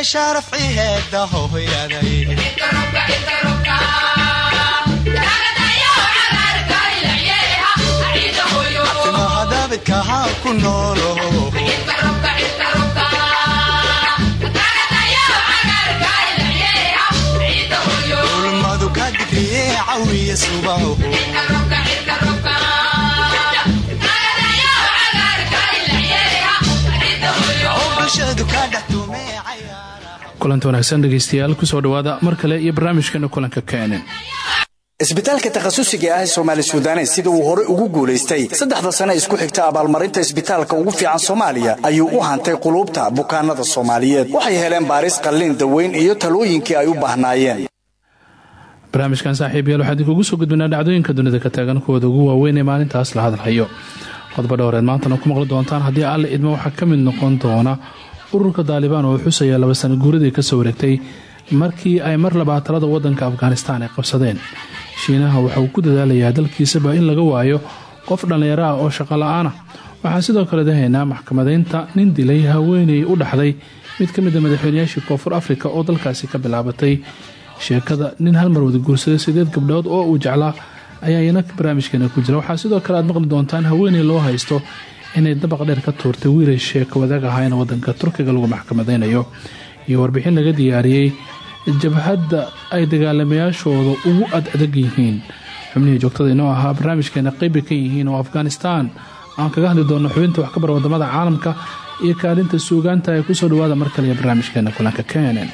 iyo sharaf ciheeda hooyaday hadabidkaha ku noolo ulmadu ka digriye cawiya subaho kulanti wanaagsan dhegeystayaal ku soo dhawaada mar kale iyo barnaamijkeena kulanka kenen isbitaalka takhasusiga ah ee soomaali sudanes sida uu hore ugu guulaystay saddexda sane isku xigta abaalmarinta isbitaalka ugu fiican soomaaliya ayuu u hantay quluubta bukaanada soomaaliyeed. Waxay heleen baaris qallin daweyn iyo talooyinkii ay u baahnaayeen. Barnaamijkan saaxiibayaal waxaan idinkugu soo gudbinaa dhacdooyinka dunida ka taagan kuwooda ugu waaweyn ee maalintaas la hadalhayo. Qodba dhowreed maantana ku maqli doontaan haddii alle idmo waxaa ka mid noqon doona ururka daalibaan oo xusaya laba sana guuradii ka soo wareegtay markii ay mar labaad talada wadanka afghanistaan ay qabsadeen. Shiinaha waxa uu ku dadaalayaa dalkiisaba in laga waayo qof dhallinyaro ah oo shaqo la'aanah waxaan sidoo kale dahaynaa maxkamadeynta nin dilay haweeney u dhaxday mid ka mid a madaxweynayaashii koonfur afrika oo dalkaasi ka bilaabatay. Sheekada nin halmar wada guursaday sideed gabdhood oo uu jeclaa ayaa iyana barnaamijkeena ku jira. Waxaa sidoo kale aad maqli doontaan haweeney loo haysto inay dabaq dheer ka tuurtay wiilay sheeko wadaag ahaayeen wadanka turkiga lagu maxkamadeynayo iyo warbixin laga diyaariyey jabhadda ay dagaalamayaashooda ugu ad adag yihiin. Xubnihii joogtada inoo ahaa barnaamijkeena qeybi ka yihiin oo afghanistan. Aan kaga hadli doono xubinta wax ka bar waddamada caalamka iyo kaalinta suugaanta ay ku soo dhawaada mar kale barnaamijkeena kulanka kenen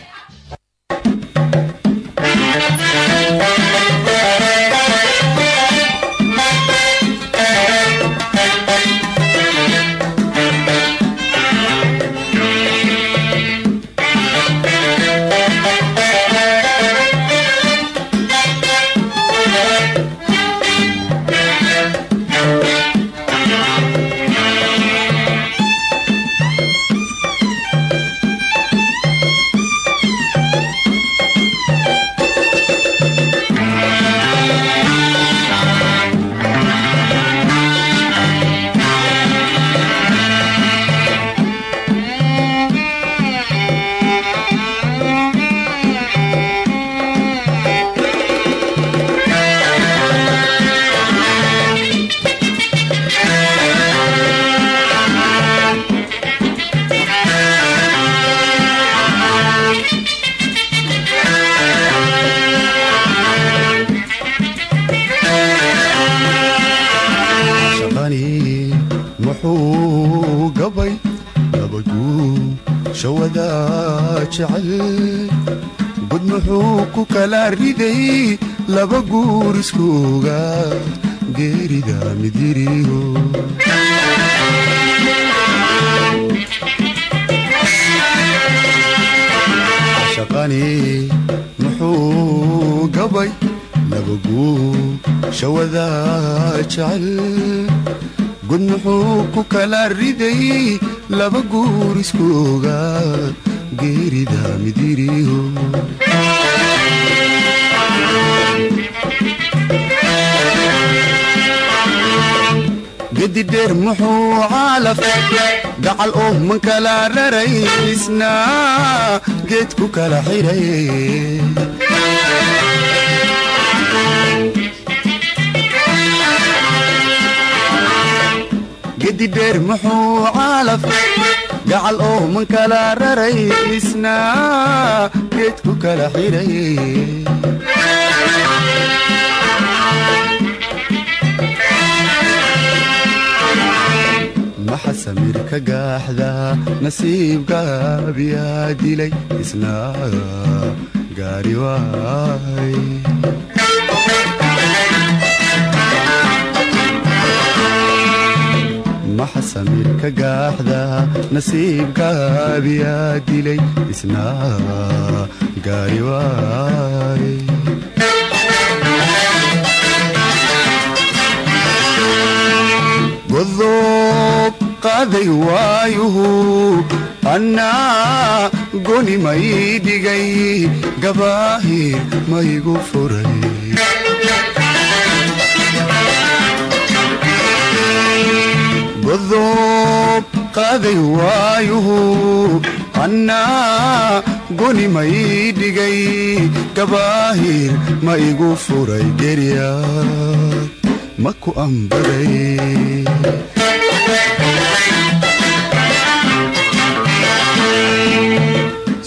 riday laba guur iskooga geerida midiriyo shaqani muxuu gabay laba guur shawada jecel. Gud muxuu ku kala riday laba guur iskooga geerida midiriyo gedidheer muxuu caalaf. Gacal oo man kala raraysna geed ku kala xiray. Gedidheer muxuu caalaf. Gacal oo man kala raraysna geed ku kala xiray maxa samir ka gaaxda nasiibgaabiyaa dilay isna gaari waay. Maxa samir ka gaaxda nasiibgaabiyaa dilay isna gaari waay. Godob qaaday waayuhu annaa goni may dhigay gabaahir maygu furay godob qaaday waayuhu annaa goni ma ii dhigay gabaahir ma igu furay gerya ma ku ambaday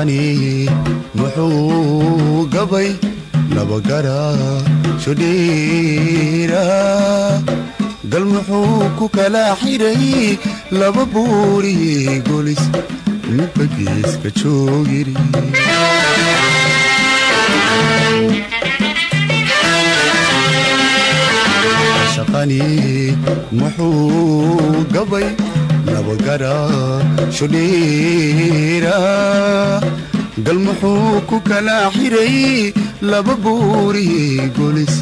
shaqani muxuu gabay labagara shodheera gal muxuu ku kala xiray laba buuri golis midba geeska joogiri. Muxuu gabay labagara shodheera gal muxuu ku kala xiray laba buuri golis.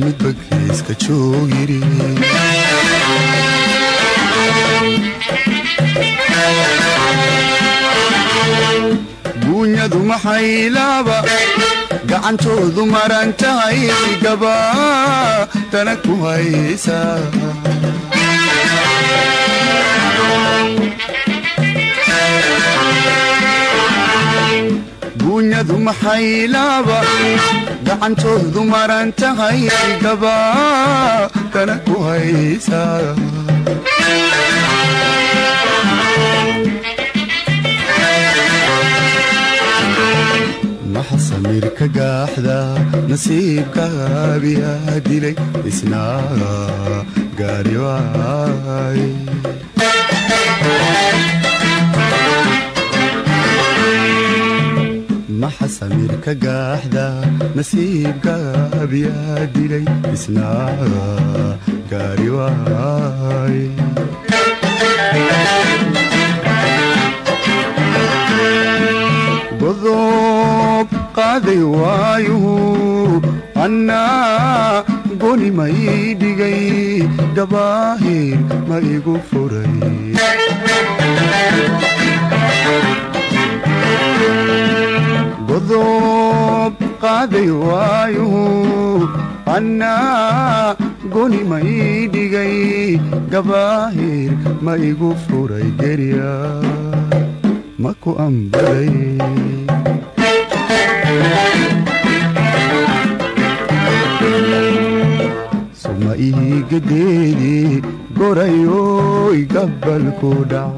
Midba geeska joogiri. Guunyadu maxay laaba gacantoodu maran tahay gaba tana ku haysaa guunyadu maxay laaba gacantoodu maran tahay gaba tana ku haysaa maxa samiirka gaaxda nasiibkaabiyaa dilay isna gaari maxa samiirka gaaxda nasiibkaabiyaa dilay isna gaari waay. Godob qaaday waayuhu annaa goni ma ii dhigay gabaahir ma igu furay godob qaaday waayuhu annaa goni ma ii dhigay gabaahir ma igu furay gerya ma ku ambaday suma iigadeedii gorayoy gabalku dhac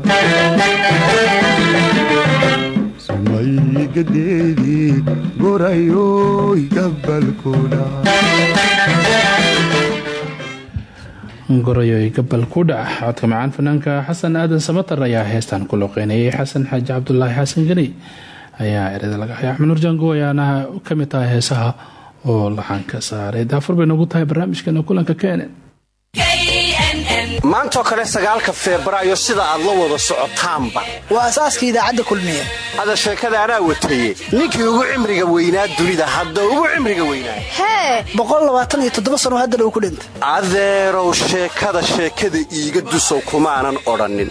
suma iigadeedii gorayoy gabal ku dhac codka macaan fanaanka xasan aadan samatar ayaa heestan ku loqeynayay xasan xaaji cabdulaahi xasan geni ayaa ereda laga haya axmed nurjango ayaana ka mid tahay heesaha oo laxanka saaray daafur bay noogu tahay barnaamijkeena kulanka kenen maantoo kale sagaalka febraayo sida aad la wada socotaanba. Waa asaaska idaacadda kulmiye. Hada sheekada anaa wataye ninkii ugu cimriga weynaa dunida hadda ugu cimriga weynaa. Hee! Sano haddana uu ku dhintay. Adeerow sheekada sheekada iiga dusow kumaanan odhannin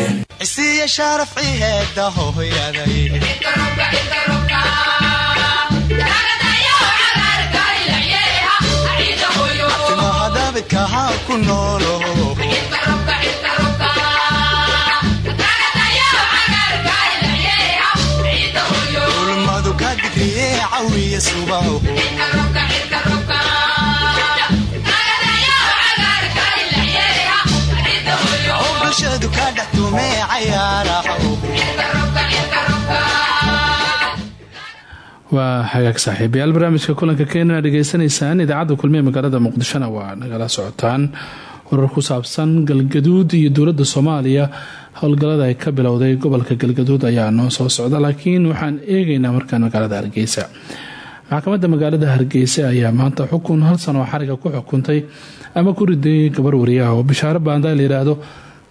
cisiiya sharaf ciheeda hooyaday timaha daabidka haa ku noolo ulmadu ka digriye cawiya subaho bulshadu ka dhex tumee waa barnaamijka kulanka kenya dhegeysanaysaan idaacadda kulmiye magaalada muqdishona waa nagala socotaan warar ku saabsan galgaduud iyo dowladda soomaaliya. Howlgallada ay ka bilowday gobolka galgaduud ayaa noo soo socda laakiin waxaan eegaynaa markaan magaalada hargeysa. Maxkamadda magaalada hargeysa ayaa maanta xukun hal sano oo xariga ku xukuntay ama ku riday gabar wariyaha oo bishaaro baandaa la yidhaahdo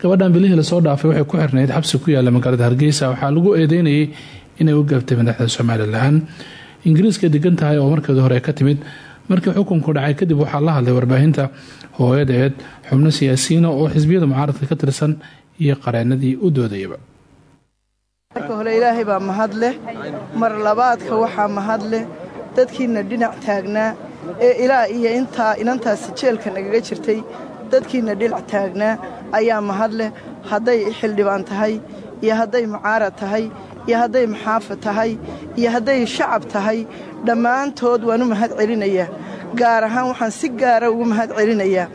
gabadhan bilihii la soo dhaafay waxay ku xirnayd xabsi ku yaalla magaalada hargeysa. Waxaa lagu eedeynayay inay u gaabtay madaxda somalilan ingiriiska degan tahay oo markeedii hore ka timid markii xukunku dhacay kadib waxaa la hadlay warbaahinta hooyadeed xubno siyaasiyiina oo xisbiyada mucaaradka ka tirsan iyo qareenadii u doodayaba. Marka hore ilaahay baa mahad leh. Mar labaadka waxaa mahad leh. Dadkiina dhinac taagnaa ee ilaa iyo intaa inantaasi jeelka nagaga jirtay dadkiina dhinac taagnaa ayaa mahad leh hadday xildhibaan tahay iyo hadday mucaarad tahay iyo hadday maxaafad tahay iyo hadday shacab tahay dhammaantood waan u mahad celinayaa. Gaar ahaan waxaan si gaara ugu mahad celinayaa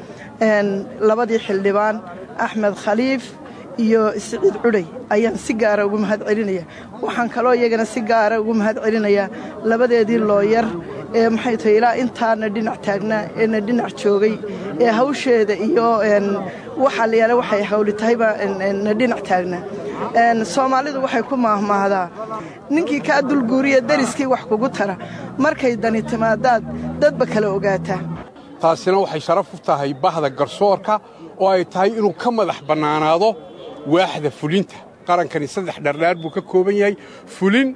labadii xildhibaan axmed khaliif iyo siciid cudhay ayaan si gaara ugu mahad celinayaa. Waxaan kaloo iyagana si gaara ugu mahad celinayaa. Labadeedii looyar ee maxay tahay ilaa intaana dhinac taagnaa eena dhinac joogay. Ee hawsheeda iyo waxaa la yaalla waxay hawli tahayba na dhinac taagnaa soomaalidu waxay ku maahmaahdaa ninkii kaa dulguuriya dariskii wax kugu tara. Markay dani timaadaad dadba kala ogaataa taasina waxay sharaf u tahay bahda garsoorka oo ay tahay inuu ka madax bannaanaado waaxda fulinta. Qarankani saddex dhardhaar buu ka kooban yahay fulin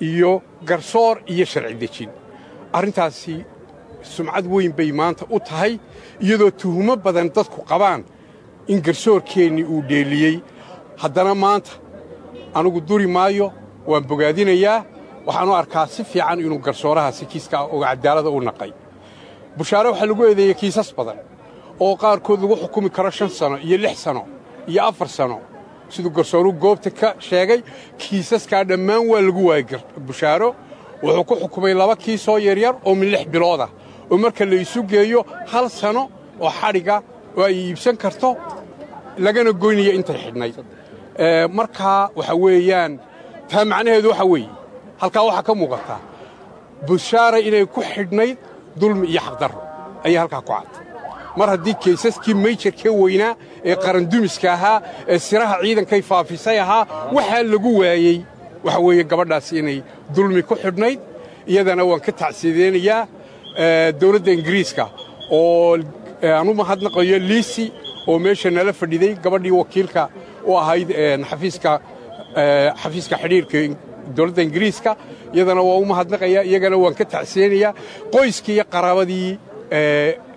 iyo garsoor iyo sharci dejin. Arrintaasi sumcad weyn bay maanta u tahay iyadoo tuhumo badan dadku qabaan in garsoorkeennii uu dheeliyey. Haddana maanta anugu duri maayo waan bogaadinayaa. Waxaanu arkaa si fiican inuu garsoorahaasi kiiska oga cadaalada u naqay. Bushaare waxaa lagu eedeeyey kiisas badan oo qaarkood lagu xukumi karo shan sano iyo lix sano iyo afar sano. Siduu garsooruhu goobta ka sheegay kiisaskaa dhammaan waa lagu waayey bushaaro. Wuxuu ku xukumay laba kiisoo yaryar oo min lix biloodah oo marka la isu geeyo hal sano oo xadhiga oo ay iibsan karto lagana goynaya intay xidhnayd markaa waxa weeyaan taa macnaheedu waxa weeye. Halkaa waxaa ka muuqataa bushaara inay ku xidhnayd dulmi iyo xaqdarro. Ayay halkaa ku cadtay mar haddii kaysaskii mayjarkee weynaa ee qarandumiska ahaa ee siraha ciidankay faafisay ahaa waxaa lagu waayey. Waxa weeye gabadhaasi inay dulmi ku xidhnayd iyadana waan ka tacsiideynayaa dawladda ingiriiska oo aan u mahadnaqayo liisi oo meesha nala fadhiday gabadhii wakiilka u ahayd xafiiska xidhiirka dowladda ingiriiska. Iyadana waa u mahadnaqayaa iyagana waan ka tacsiyeynayaa qoyskii iyo qaraabadii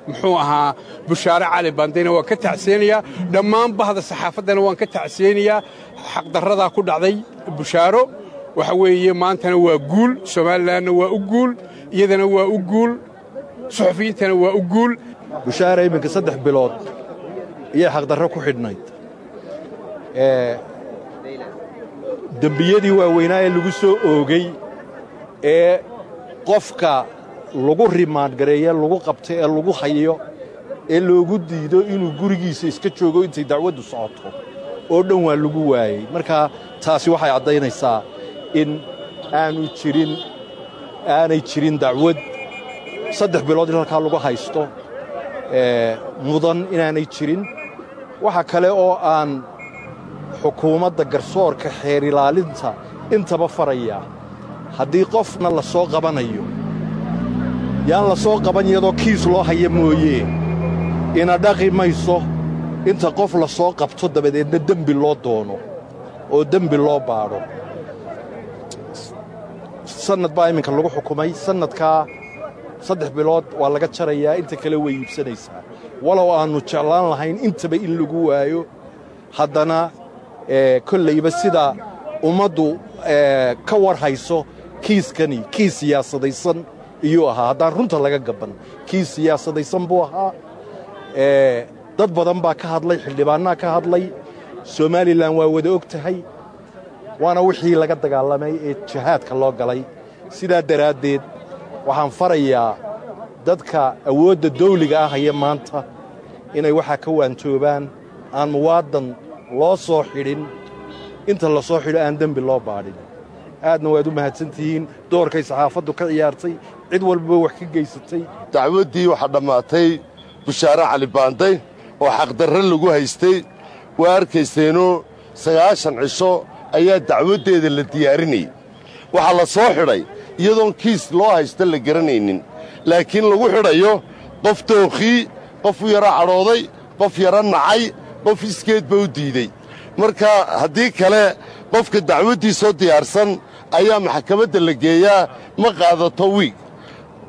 muxuu ahaa bushaare cali baandayna waan ka tacsiyeynayaa dhammaan bahda saxaafaddana waan ka tacsiyeynayaa xaqdarradaa ku dhacday bushaaro. Waxa weeye maantana waa guul. Somalilanna waa u guul. Iyadana waa u guul. Suxufiyiintana waa u guul. Bushaare iminka saddex bilood iyay xaqdarro ku xidhnayd. Dembiyadii waaweynaa ee lagu soo oogay ee qofka lagu rimaangareeye lagu qabto ee lagu hayo ee loogu diido inuu gurigiisa iska joogo intay dacwaddu socoto. Oo dhan waa lagu waayey. Marka taasi waxay caddaynaysaa in aanu jirin aanay jirin dacwad saddex bilood in halkaa lagu haysto mudan inaanay jirin. Waxa kale oo aan xukuumadda garsoorka xeer ilaalinta intaba farayaa. Haddii qofna la soo qabanayo yaan la soo qaban iyadoo kiis loo haya mooyee ina dhaqi mayso inta qof la soo qabto dabadeedna dembi loo doono oo dembi loo baadho sannad baa iminka lagu xukumay sannadkaa saddex bilood waa laga jarayaa inta kale way iibsanaysaa walow aannu jeclaan lahayn intaba in lagu waayo haddana kollayba sida ummaddu ka war hayso kiiskani kiis siyaasadaysan iyuu ahaa haddaan runta laga gaban kiis siyaasadaysan buu ahaa. Dad badan baa ka hadlay xildhibaannaa ka hadlay. Somalilan waa wada og tahay waana wixii laga dagaalamay ee jihaadka loo galay. Sidaa daraaddeed waxaan farayaa dadka awoodda dawliga ah haya maanta inay waxaa ka waantoobaan aan muwaadan loo soo xidhin. Inta la soo xidho aan dembi loo baadhin. Aadna waad u mahadsantihiin doorkay saxaafaddu ka ciyaartay cid walbaba wax ka geysatay. Dacwaddii waxaa dhammaatay bushaare cali baanday oo xaqdarre lagu haystay waa arkayseenoo sagaashan cisho ayaa dacwaddeeda la diyaarinayay. Waxaa la soo xidhay iyadoon kiis loo haysta la garanaynin laakiin lagu xidhayo qof dookhii qof u yaro cadhooday qof yaro nacay qof iskeedba u diidey marka haddii kale qofka dacwaddiisoo diyaarsan ayaa maxkamadda la geeyaa ma qaadato wiig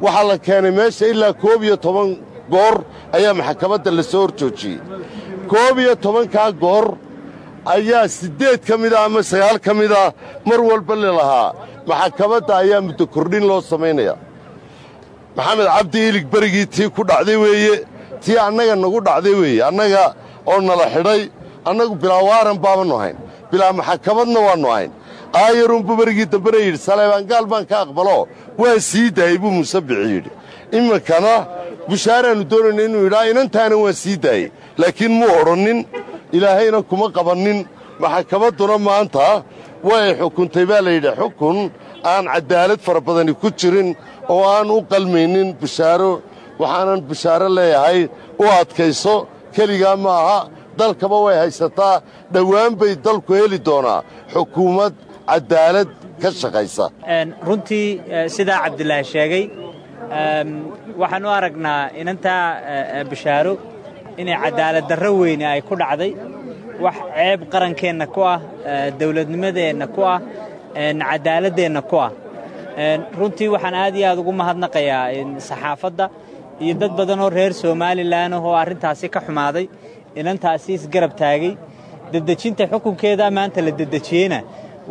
waxaa la keenay meesha ilaa koob iyo toban goor ayaa maxkamadda la soo hor joojiyey koob iyo tobankaa goor ayaa siddeed ka mida ama sagaal ka mida mar walba lalahaa maxkamadda ayaa muddo kordhin loo samaynayaa maxamed cabdi ilig berigii tii ku dhacday weeye tii annaga nagu dhacday weeye annaga oo nala xidhay annagu bilaa waaran baabannu ahayn bilaa maxakamadna waannu ahayn aayarunbu berigii dambena yidhi saleebaangaal baan ka aqbalo. Waa sii daayey buu muusabixi yidhi. Iminkana bushaaraannu doonayna inuu yidhaa inantaana waan sii daayey laakiin muu odhannin ilaahayna kuma qabannin. Maxkamadduna maanta way xukuntay baa layidhi xukun aan caddaalad fara badani ku jirin oo aan u qalmaynin bushaaro. Waxaanan bushaaro leeyahay u adkayso keligaa ma aha. Dalkaba way haysataa. Dhowaan bay dalku heli doonaa. Xukuumad caddaalad ka shaqaysa. Runtii sidaa cabdilaahi sheegay waxaan u aragnaa inantaa bushaaro inay caddaalad darro weyne ay ku dhacday wax ceeb qarankeenna ku ah dawladnimadeenna ku ah cadaaladeenna ku ah. Runtii waxaan aad iyo aad ugu mahadnaqayaa saxaafadda iyo dad badanoo reer somalilan ah oo arrintaasi ka xumaaday inantaasi isgarab taagay. Dedejinta xukunkeeda maanta la dedejiyeyna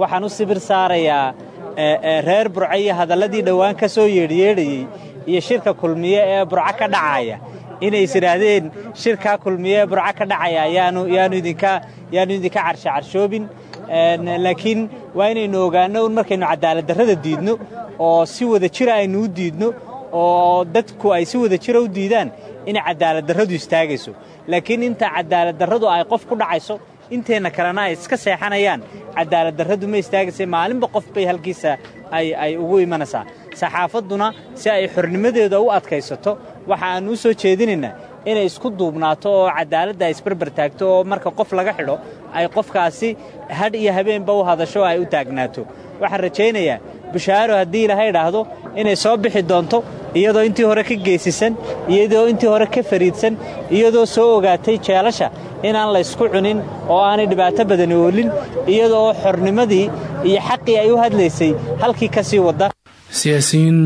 waxaan u sibir saarayaa reer burco iyo hadalladii dhowaan ka soo yeedhyeedhayey iyo shirka kulmiye ee burco ka dhacaya. Inay idhaahdeen shirkaa kulmiye ee burco ka dhacaya yaanu idinka carshe carshoobin. Laakiin waa inaynu ogaanno un markaynu cadaaladdarrada diidno oo si wada jira aynu u diidno oo dadku ay si wada jira u diidaan inay cadaaladdarradu istaagayso. Laakiin inta cadaaladdarradu ay qof ku dhacayso inteenna kalena ay iska seexanayaan. Cadaaladdarradu ma istaagaysa maalinba qof bay halkiisa ay ugu imanaysaa. Saxaafadduna si ay xornimadeeda u adkaysato waxa aannu u soo jeedinaynaa inay isku duubnaato oo cadaaladda ay isbarbar taagto oo marka qof laga xidho ay qofkaasi hadh iyo habeenba u hadasho ay u taagnaato. Waxaan rajaynayaa bushaaro haddii ilaahay idhaahdo inay soo bixi doonto iyadoo intii hore ka geesisan iyadoo intii hore ka fariidsan iyadoo soo ogaatay jeelasha inaan laysku cunin oo aanay dhibaato badani oolin iyadoo xornimadii iyo xaqii ay u hadlaysay halkii ka sii wadda siyaasiyiin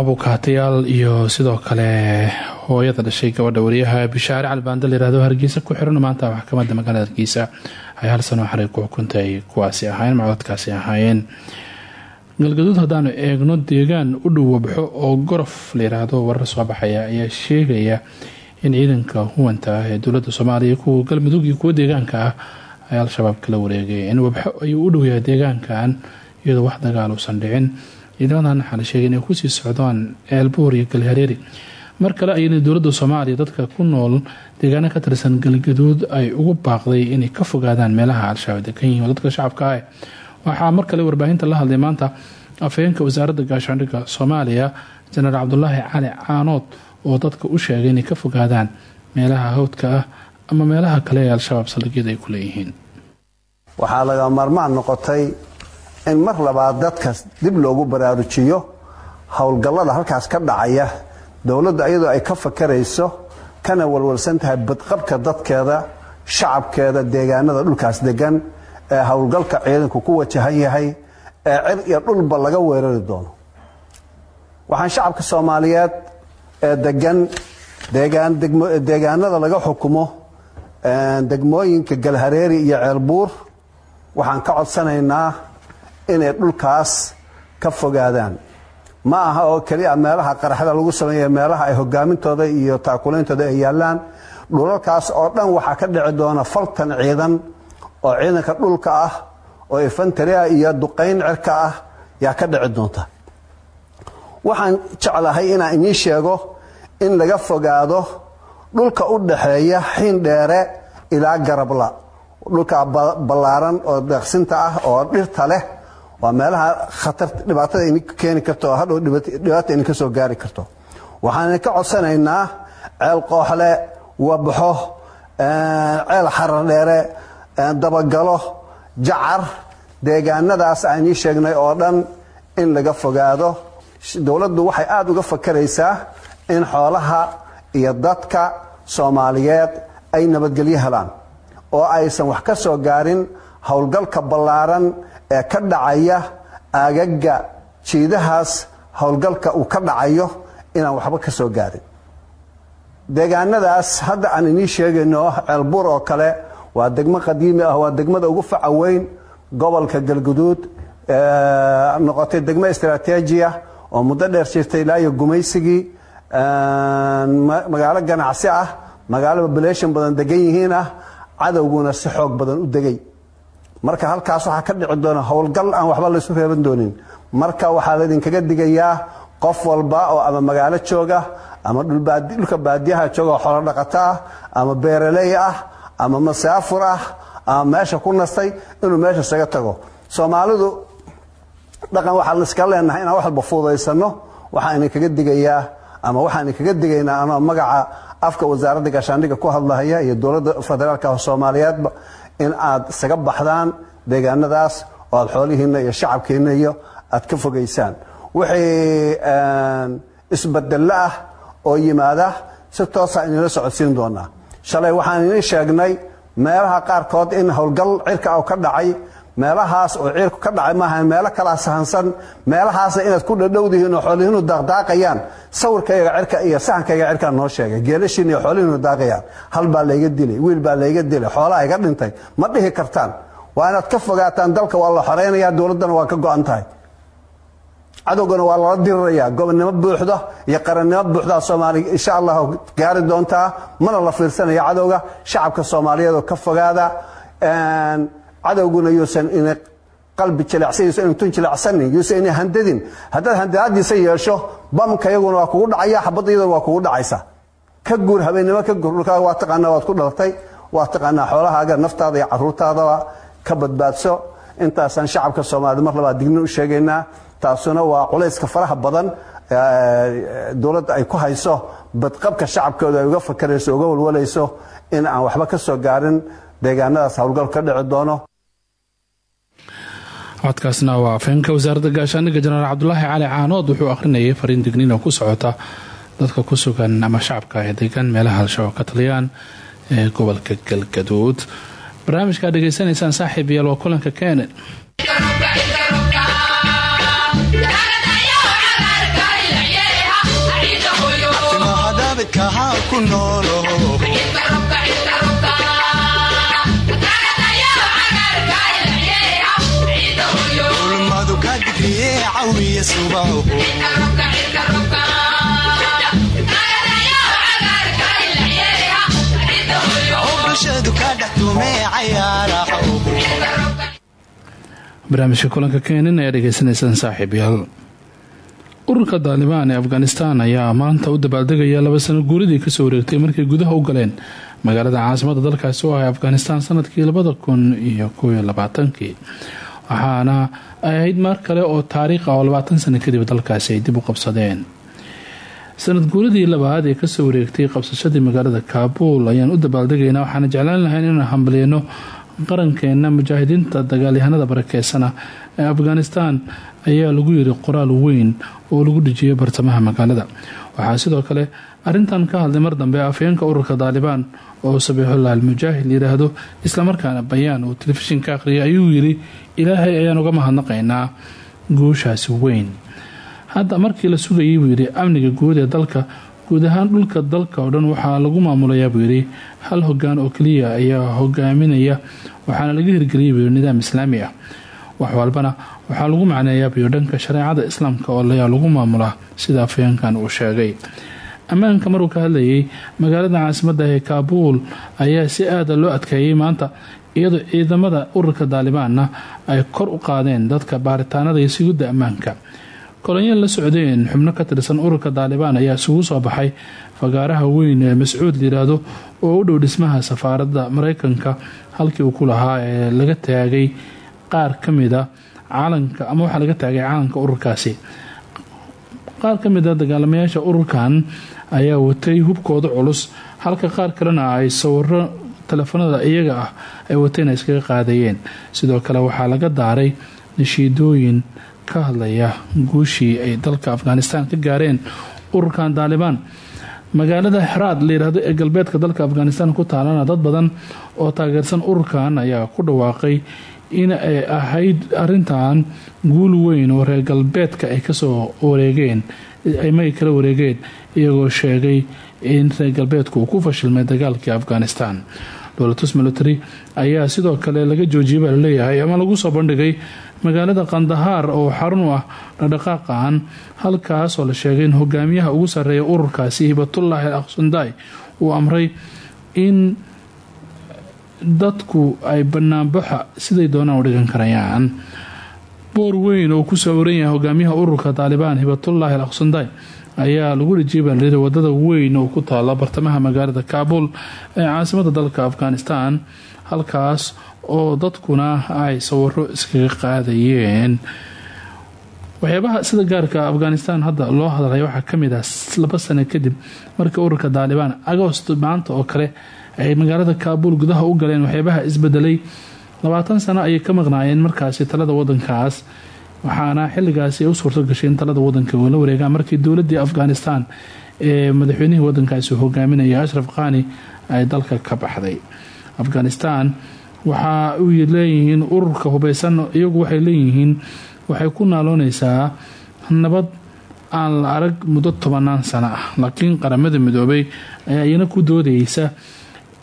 abukaatayaal iyo sidoo kale hooyada dhashay gabadha wariyaha bishaare calbaanda layihahdo hargeysa ku xiran maanta maxkamadda magaalada hargeysa. Ay hal sanoo xaray ku xukuntay kuwaasi ahaayeen macdadkaasi ahaayeen galgaduud haddaanu eegno deegaan u dhow wabxo oo gorof layidhaahdo warar soo baxaya ayaa sheegaya in ciidanka huwanta ah ee dowladda soomaaliya kuwa galmudug iyo kuwa deegaanka ah ay al-shabaab kala wareegayeen wabxo ayuu u dhowyahay deegaankan iyadoo wax dagaal uusan dhicin. Ciidamadan waxaa la sheegay inay ku sii socdaan ceelbuur iyo galhareeri mar kale ayana dowladda soomaaliya dadka ku nool deegaano ka tirsan galgaduud ay ugu baaqday inay ka fogaadaan meelaha al-shabaab degan oo dadka shacabka ah waxaa mar kale warbaahinta la hadlay maanta afhayeenka wasaaradda gaashaandhigga soomaaliya jenaraal cabdulaahi cali caanood oo dadka u sheegay inay ka fogaadaan meelaha hawdka ah ama meelaha kale ee al-shabaab saldhigyada ay ku leeyihiin. Waxaa laga maarmaan noqotay in mar labaad dadka dib loogu baraarujiyo howlgallada halkaas ka dhacaya dowladda iyadoo ay ka fakarayso kana walwalsan tahay badqabka dadkeeda shacabkeeda deegaanada dhulkaas degan howlgalka ciidanku ku wajahan yahay ee cir iyo dhulba laga weerari doono. Waxaan shacabka soomaaliyeed ee degan deegaanada laga xukumo degmooyinka galhareeri iyo ceelbuur waxaan ka codsanaynaa inay dhulkaas ka fogaadaan. Ma aha oo keliya meelaha qaraxda lagu sameeya meelaha ay hogaamintooda iyo taakulaintooda ay yaalaan dhulalkaas oo dhan waxaa ka dhici doona faltan ciidan oo ciidanka dhulka ah oo infantari ah iyo duqayn cirka ah yaa ka dhici doonta. Waxaan jeclahay inaan idiin sheego in laga fogaado dhulka u dhaxeeya xiin dheere ilaa garabla. Dhulka ballaaran oo deeqsinta ah oo dhirta leh waa meelaha dhibaatada idinka keeni karto hadhow dhibaata idinka soo gaari karto. Waxaan idinka codsanaynaa ceel qooxle wabaxo ceel xaradheere dabagalo jacar deegaanadaas aan ii sheegnay oo dhan in laga fogaado. Dowladdu waxay aada uga fakaraysaa in xoolaha iyo dadka soomaaliyeed ay nabadgelyo helaan oo aysan wax ka soo gaarin howlgalka ballaaran ee ka dhacaya aagaga jiidahaas howlgalka uu ka dhacayo inaan waxba ka soo gaarin. Deegaanadaas hadda aan inii sheegayno ceelbuur oo kale waa degmo qadiimi ah waa degmada ugu faca weyn gobolka galguduud noqotay degmo istraatiijiya oo muddo dheer jirtay ilaa iyo gumaysigii magaalo ganacsi ah magaalo population badan degan yihiin ah cadowguna si xoog badan u degay. Marka halkaas waxaa ka dhici doona howlgal aan waxba laysu reeban doonin. Marka waxaa laydinkaga digayaa qof walba oo ama magaalo jooga ama dhulka baadiyaha jooga oo xoolo dhaqato ah ama beeraley ah ama masaafur ah ama meesha ku nastay inuu meesha isaga tago. Soomaalidu dhaqan waxaan iska leenahay inaan wax walba fuudaysano waxaan idinkaga digayaa ama waxaan idinkaga digaynaa anoo magaca afka wasaaradda gaashaandhigga ku hadlahaya iyo dowladda federaalka soomaaliyeedba in aad isaga baxdaan deegaanadaas oo aad xoolihiinna iyo shacabkiinna iyo aad ka fogaysaan. Wixii isbedello ah oo yimaada si toosa inila socodsiin doonaa shalay waxaan idin sheegnay meelaha qaarkood in howlgal cirka ka dhacay meelahaas oo ciirku ka dhacay maaha meelo kalaa sahansan meelahaasa inaad ku dhadhowdihiin oo xoolihiinu daaqdaaqayaan. Sawirkayga cirka iyo sahankayga cirkaa noo sheegay geelashiin iyo xoolihiinu daaqayaan. Hal baa layga dilay wiil baa layga dilay xoolaa iga dhintay. Ma dhihi kartaan. Waa inaad ka fogaataan dalka waa la xoreynaya dowladdana waa ka go-an tahay cadowgana waa lala dirirayaa. Gobonnimo buuxda iyo qarannimo buuxda soomaaliya insha allah gaari doontaa mana la fiirsanaya cadowga. Shacabka soomaaliyeed oo ka fogaada cadowguna yuusan ina qalbi jilecsan yuusan ina tun jilecsanin yuusan ina handadin. Haddaad handadaadiisa yeesho bamka iyaguna waa kugu dhacaya xabadda iyaduna waa kugu dhacaysa. Ka guur habeennimo ka guur dhulkaaga waa taqaanaa waad ku dhalatay waa taqaanaa xoolahaaga naftaada iyo carruurtaadaba ka badbaadso. Intaasaan shacabka soomaaliyed mar labaad dignin u sheegaynaa taasuna waa culayska faraha badan dowladda ay ku hayso badqabka shacabkooda ay uga fakarayso uga walwalayso in aan waxba ka soo gaarin deegaanadaas howlgal ka dhici doono. Codkaasna waa afheenka wasaaradda gaashaandhigga jenaraal cabdulaahi cali caanood wuxuu akhrinayay fariin digniin oo ku socota dadka ku sugan ama shacabka ee degan meelaha al-shabaab ka taliyaan ee gobolka galgaduud. Barnaamijkaa dhegaysanaysaan saaxiib yaal waa kulanka kenen ulmadu digriye cawiya subaho bulshadu ka cayaaraho barnaamijka kulanka keenan ayaa dhegeysanaysaan saaxiib yaal ururka daalibaan ee afghanistan ayaa maanta u dabaaldegaya laba sano guuridii ka soo wareegtay markay gudaha u galeen. Magaalada caasimada dalkaasi oo ahay afghanistan sannadkii labada kun iyo kowiyo labaatankii. Waxaana ay ahayd mar kale oo taariikh ah oo labaatan sano kadib dalkaasi ay dib u qabsadeen. Sanad guuradii labaad ee ka soo wareegtay qabsashadii magaalada kaabuul ayaan u dabaaldegaynaa waxaana jeclaan lahayn inaan hambaliyano qarankeena mujaahidiinta dagaalyahanada barakeysana ee afghanistan ayaa lagu yiri qoraal weyn oo lagu dhijiyay bartamaha magaalada. Waxaa sidoo kale arintan ka hadlay mar dambe afhayeenka ururka daalibaan oo sabiixullah almujaahid yiraahdo islamarkaana bayaan uu telefishinka aqhriyay ayuu yiri ilaahay ayaan uga mahadnaqaynaa guushaasi weyn. Hadda markii la sugayay buu yidhi amniga guud ee dalka guud ahaan dhulka dalka oo dhan waxaa lagu maamulayaa buu yidhi hal hogaan oo keliya ayaa hogaaminaya waxaana laga hirgeliyay nidaam islaami ah wax walbana waxaa lagu macneeyaa buu yidhi dhanka shareecada islaamka oo ayaa lagu maamulaa sida afhayeenkan uu sheegay. Ammaanka maruu ka hadlayay magaalada caasimadda ee kaabuul ayaa si aada loo adkeeyay maanta iyadoo ciidamada ururka daalibaanna ay kor u qaadeen dadka baaritaanada iyo sugidda ammaanka. Kolonyaal la socdeen xubno ka tirsan ururka daalibaan ayaa isugu soo baxay. Fagaaraha weyn ee mascuud layiraahdo oo u dhow dhismaha safaaradda mareykanka halkii uu ku lahaa ee laga taagay qaar ka mida calanka ama waxaa laga taagay calanka ururkaasi. Qaar ka mid a dagaalamayaasha ururkan ayaa watay hubkooda culus halka qaar kalena ay sawiro telefoonada iyaga ah ay wateen ay iskaga qaadayeen. Sidoo kale waxaa laga daaray nashiidooyin ka hadlaya guushii ay dalka afghanistan ka gaareen ururkan daalibaan magaalada xeraad layiraahdo ee galbeedka dalka afghanistan ku taalana dad badan oo taageersan ururkan ayaa ku dhawaaqay in ay ahayd arintan guul weyn oo reer galbeedka ay ka soo wareegeen ay kala wareegeen iyagoo sheegay in reer galbeedku uu ku fashilmay dagaalkii afghanistan. Dowlatus military ayaa sidoo kale laga joojiyay baa la leeyahay ama lagu soo bandhigay magaalada kandahaar oo xarun u ah dhaqdhaqaaqan halkaas oo la sheegay in hogaamiyaha ugu sareeya ururkaasi hibatullaahi al aqsunday uu amray in dadku ay banaanbaxa siday doonaan u dhigan karayaan. Boor weyn oo ku sawiran yahay hogaamiyaha ururka taalibaan hibatullaahi al aqsunday ayaa lagu dhijiyay baa layiri waddada weyn oo ku taala bartamaha magaalada kaabul ee caasimada dalka afghanistan halkaas oo dadkuna ay sawiro iskaga qaadayeen. Waxyaabaha sida gaarka afghanistan hadda loo hadlay waxaa ka mid ah laba sano kadib markii ururka daalibaan agost maanta oo kale ay magaalada kaabul gudaha u galeen waxyaabaha isbedelay labaatan sano ayay ka maqnaayeen markaasi talada wadankaas waxaana xiligaasi u suurto gashay in talada wadanka la wareegaan markii dowladii afghanistan ee madaxweynihii wadankaasi hogaaminaya ashraf khani ay dalka ka baxday. Afghanistan waxa u leeyihiin ururka hubeysan iyagu waxay leeyihiin waxay ku naalooneysaa nabad aan la arag muddo tobanaan sano ah laakiin qaramada midoobay ayaa iyana ku doodeysa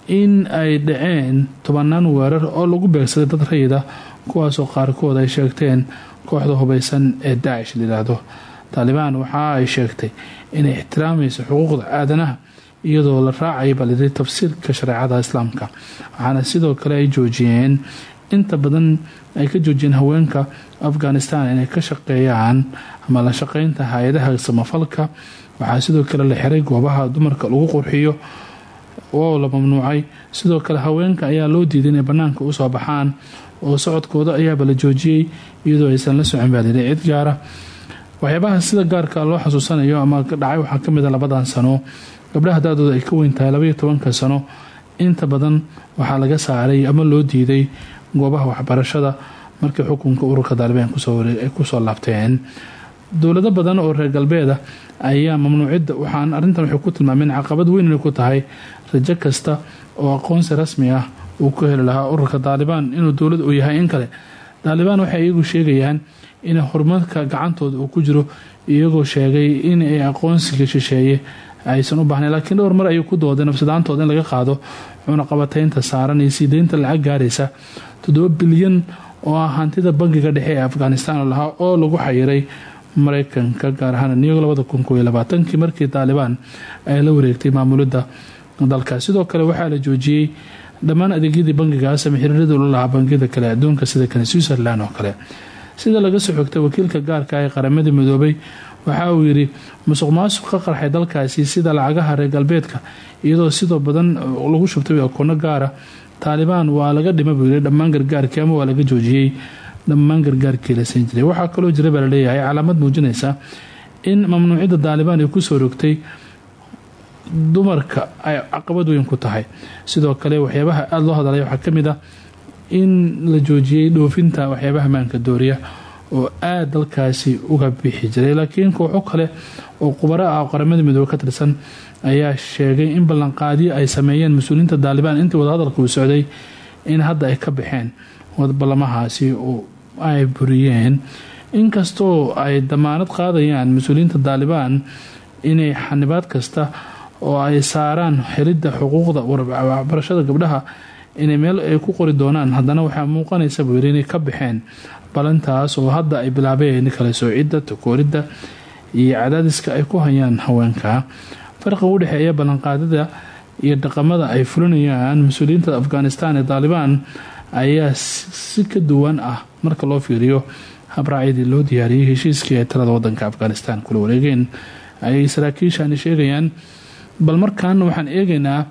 in ay dhaceen tobanaan weerar oo lagu beegsaday dad rayida kuwaasoo qaarkood ay sheegteen kooxda hubeysan ee daacish layidhaahdo taalibaan waxa ay sheegtay inay ixtiraamayso xuquuqda aadanaha iyadoo la raacaya balidi tafsiirka shareecada islaamka. Waxaana sidoo kale ay joojiyeen inta badan ay ka joojiyeen haweenka afghanistan inay ka shaqeeyaan ama la shaqeynta hay'adaha samafalka. Waxaa sidoo kale la xiray goobaha dumarka lagu qurxiyo oo la mamnuucay. Sidoo kale haweenka ayaa loo diiday inay banaanka u soo baxaan oo socodkooda ayaaba la joojiyey iyadoo aysan la socon baalida cid gaara waxyaabaha sida gaarka loo xasuusanayo ama dhacay waxaa ka mid a labadan sano. Gabdhaha da-dooda ay ka weyn tahay labaiyo tobanka sano. Inta badan waxaa laga saaray ama loo diiday goobaha waxbarashada markii xukunka ururka daalibaan ku soo laabteen dowlado badan oo reer galbeeda ayaa mamnuucida waxaan arintan waxay ku tilmaameen caqabad weyn inay ku tahay rajo kasta oo aqoonsi rasmi ah uu ku heli lahaa ururka daalibaan inuu dowlad uu yahay in kale. Daalibaan waxay iyagu sheegayaan in horumarka gacantooda uu ku jiro iyagoo sheegay in ay aqoonsiga shisheeye aysan u baahnayn laakiin dhowr mar ayuu ku dooday nafsadaantooda in laga qaado cunaqabateynta saaran iyo siideynta lacag gaaraysa. Toddoba bilyan oo ah hantida bangiga dhexe ee afghanistan lahaa oo lagu xayiray mareykanka gaar ahaan new labada kun kooiyo labaatankii markii taalibaan ay la wareegtay maamulida dalka. Sidoo kale waxaa la joojiyey dhammaan adeegyadii bangigaas ama xiriirada ula lahaa bangiyada kale adduunka sida kan switzerland oo kale. Sida laga soo xogtay wakiilka gaarka ee qaramada midoobay waxa uu yiri musuq maasuq ka qarxay dalkaasi sida lacagaha reer galbeedka iyadoo sidoo badan lagu shubtay akoono gaara taalibaan waa laga dhima buu yiri dhammaan gargaarkii ama waa laga joojiyey dhammaan gargaarkii la siin jiray. Waxaa kaloo jira baa la leeyahay calaamad muujinaysa in mamnuucida taalibaan ay ku soo rogtay dumarka ay caqabad weyn ku tahay. Sidoo kale waxyaabaha aada loo hadalay waxaa ka mid ah in la joojiyey dhoofinta waxyaabaha maanka dooriya oo aada dalkaasi uga bixi jiray. Laakiin kooxo kale oo qubaro ah qaramada midoobe ka tirsan ayaa sheegay in ballanqaadyo ay sameeyeen mas'uuliyiinta daalibaan intii wadahadalka uu socday in hadda ay ka baxeen ballamahaasi ay buriyeen. Inkastoo ay damaanad qaadayaan mas'uuliyiinta daalibaan inay xanibaad kasta oo ay saaraan helidda xuquuqda waxbarashada gabdhaha inay meel ay ku qori doonaan haddana waxaa muuqanaysa buu yiri inay ka baxeen. Balantaas oo hadda ay bilaabeen kala soocidda takooridda iyo cadaadiska ay ku hayaan haweenka. Farqiga u dhexeeya ballanqaadada iyo dhaqamada ay fulinayaan mas'uuliyiinta afghanistan ee daalibaan ayaa si ka duwan ah marka loo fiiriyo habraacyadii loo diyaariyey heshiiskii ay talada wadanka afghanistan. Kula wareegeen ayay saraakiishani sheegayaan bal markan waxaan eegaynaa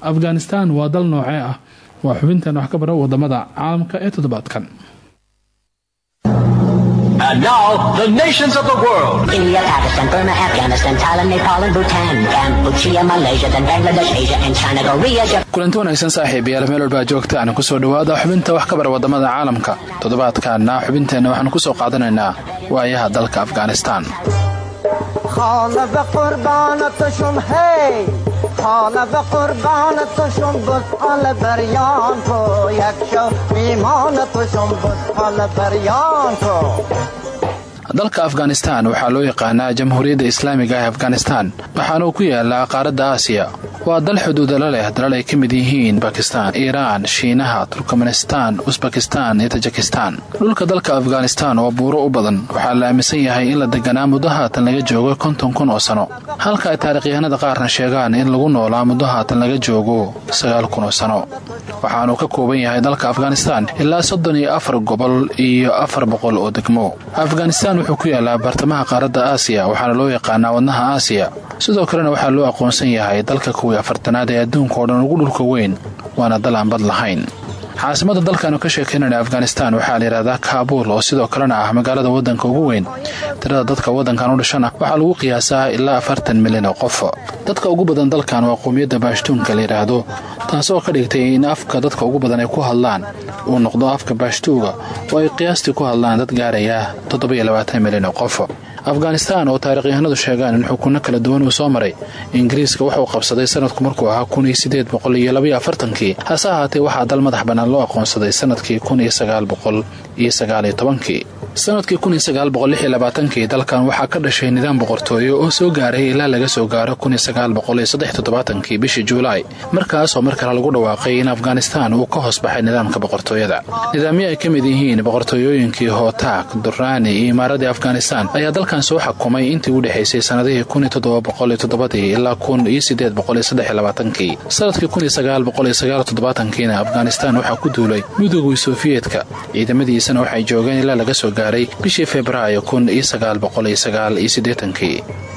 afghanistan waa dal noocee ah? Waa xubintan wax ka bara waddamada caalamka ee toddobaadkan And now, the nations of the world. India, Pakistan, Burma, Afghanistan, Thailand, Nepal, and Bhutan, Cambodia, Malaysia, then Bangladesh, Asia, and China, Korea, Japan. kulanti wanaagsan saaxiibayaal meel walbaa joogtaan ku soo dhawaada xubinta wax ka bara waddamada caalamka toddobaadkaana xubinteenna waxaanu ku soo qaadanaynaa waayaha dalka afghanistan طالب قربان توشم بود حال بریان کو یک شب میمان توشم بود حال بریان کو dalka afghanistan waxaa loo yaqaanaa jamhuuriyadda islaamiga ee afghanistan waxaana uu ku yaalaa qaaradda aasiya. Waa dal xuduudala leh dalal ay ka mid yihiin bakistan iiraan shiinaha turkmenistan usbakistan iyo tajikistan. Dhulka dalka afghanistan waa buuro u badan waxaa la aaminsan yahay in la deganaa muddo haatan laga joogo konton kun oo sano. Halka ay taarikhyahanada qaarna sheegaan in lagu noolaa muddo haatan laga joogo sagaal kun oo sano. Waxaanuu ka kooban yahay dalka afghanistan ilaa soddon iyo afar gobol iyo afar boqol oo degmo wuxuu ku yaalaa bartamaha qaaradda aasiya waxaana loo yaqaanaa wadnaha aasiya. Sidoo kalena waxaa loo aqoonsan yahay dalka kuwii afartanaad ee adduunka oo dhan ugu dhulka weyn waana dal aan bad lahayn caasimada dalkaanu ka sheekaynayna afghanistan waxaa la yidhahdaa kaabuul oo sidoo kalena ah magaalada wadanka ugu weyn tirada dadka wadankan u dhashana waxaa lagu qiyaasaa ilaa afartan milyan oo qof dadka ugu badan dalkan waa qowmiyadda baashtuunka la yidhaahdo taasoo ka dhigtay in afka dadka ugu badan ay ku hadlaan. Uu noqdo afka baashtuuga oo ay qiyaastii ku hadlaan dad gaaraya milyan oo qof afghanistan oo taarikhyahanadu sheegaan in xukunno kala duwan uu soo maray. Ingiriiska wuxuu qabsaday sanadku markuu ahaa kii hase ahaatee waxaa dal madax bannaan loo aqoonsaday sannadkii kii sannadkii kii dalkan waxaa ka dhashay nidaam boqortooyo oo soo gaaray ilaa laga soo gaaro kii bishii juulaay markaasoo mar kale lagu dhawaaqay in afghanistan uu ka hoos baxay nidaamka boqortooyada. Nidaamyo ay ka mid yihiin boqortooyooyinkii hootaak duraani iyo imaaradii afghanistan ayaa dalkan soo xukumay intii u dhexaysay sanadihii ilaa sannadkii kiina afghanistan waxaa ku duulay midoogai sofiyeetka ciidamadiisana waxay joogeen ilaa laga soo gaaray bishii febraayo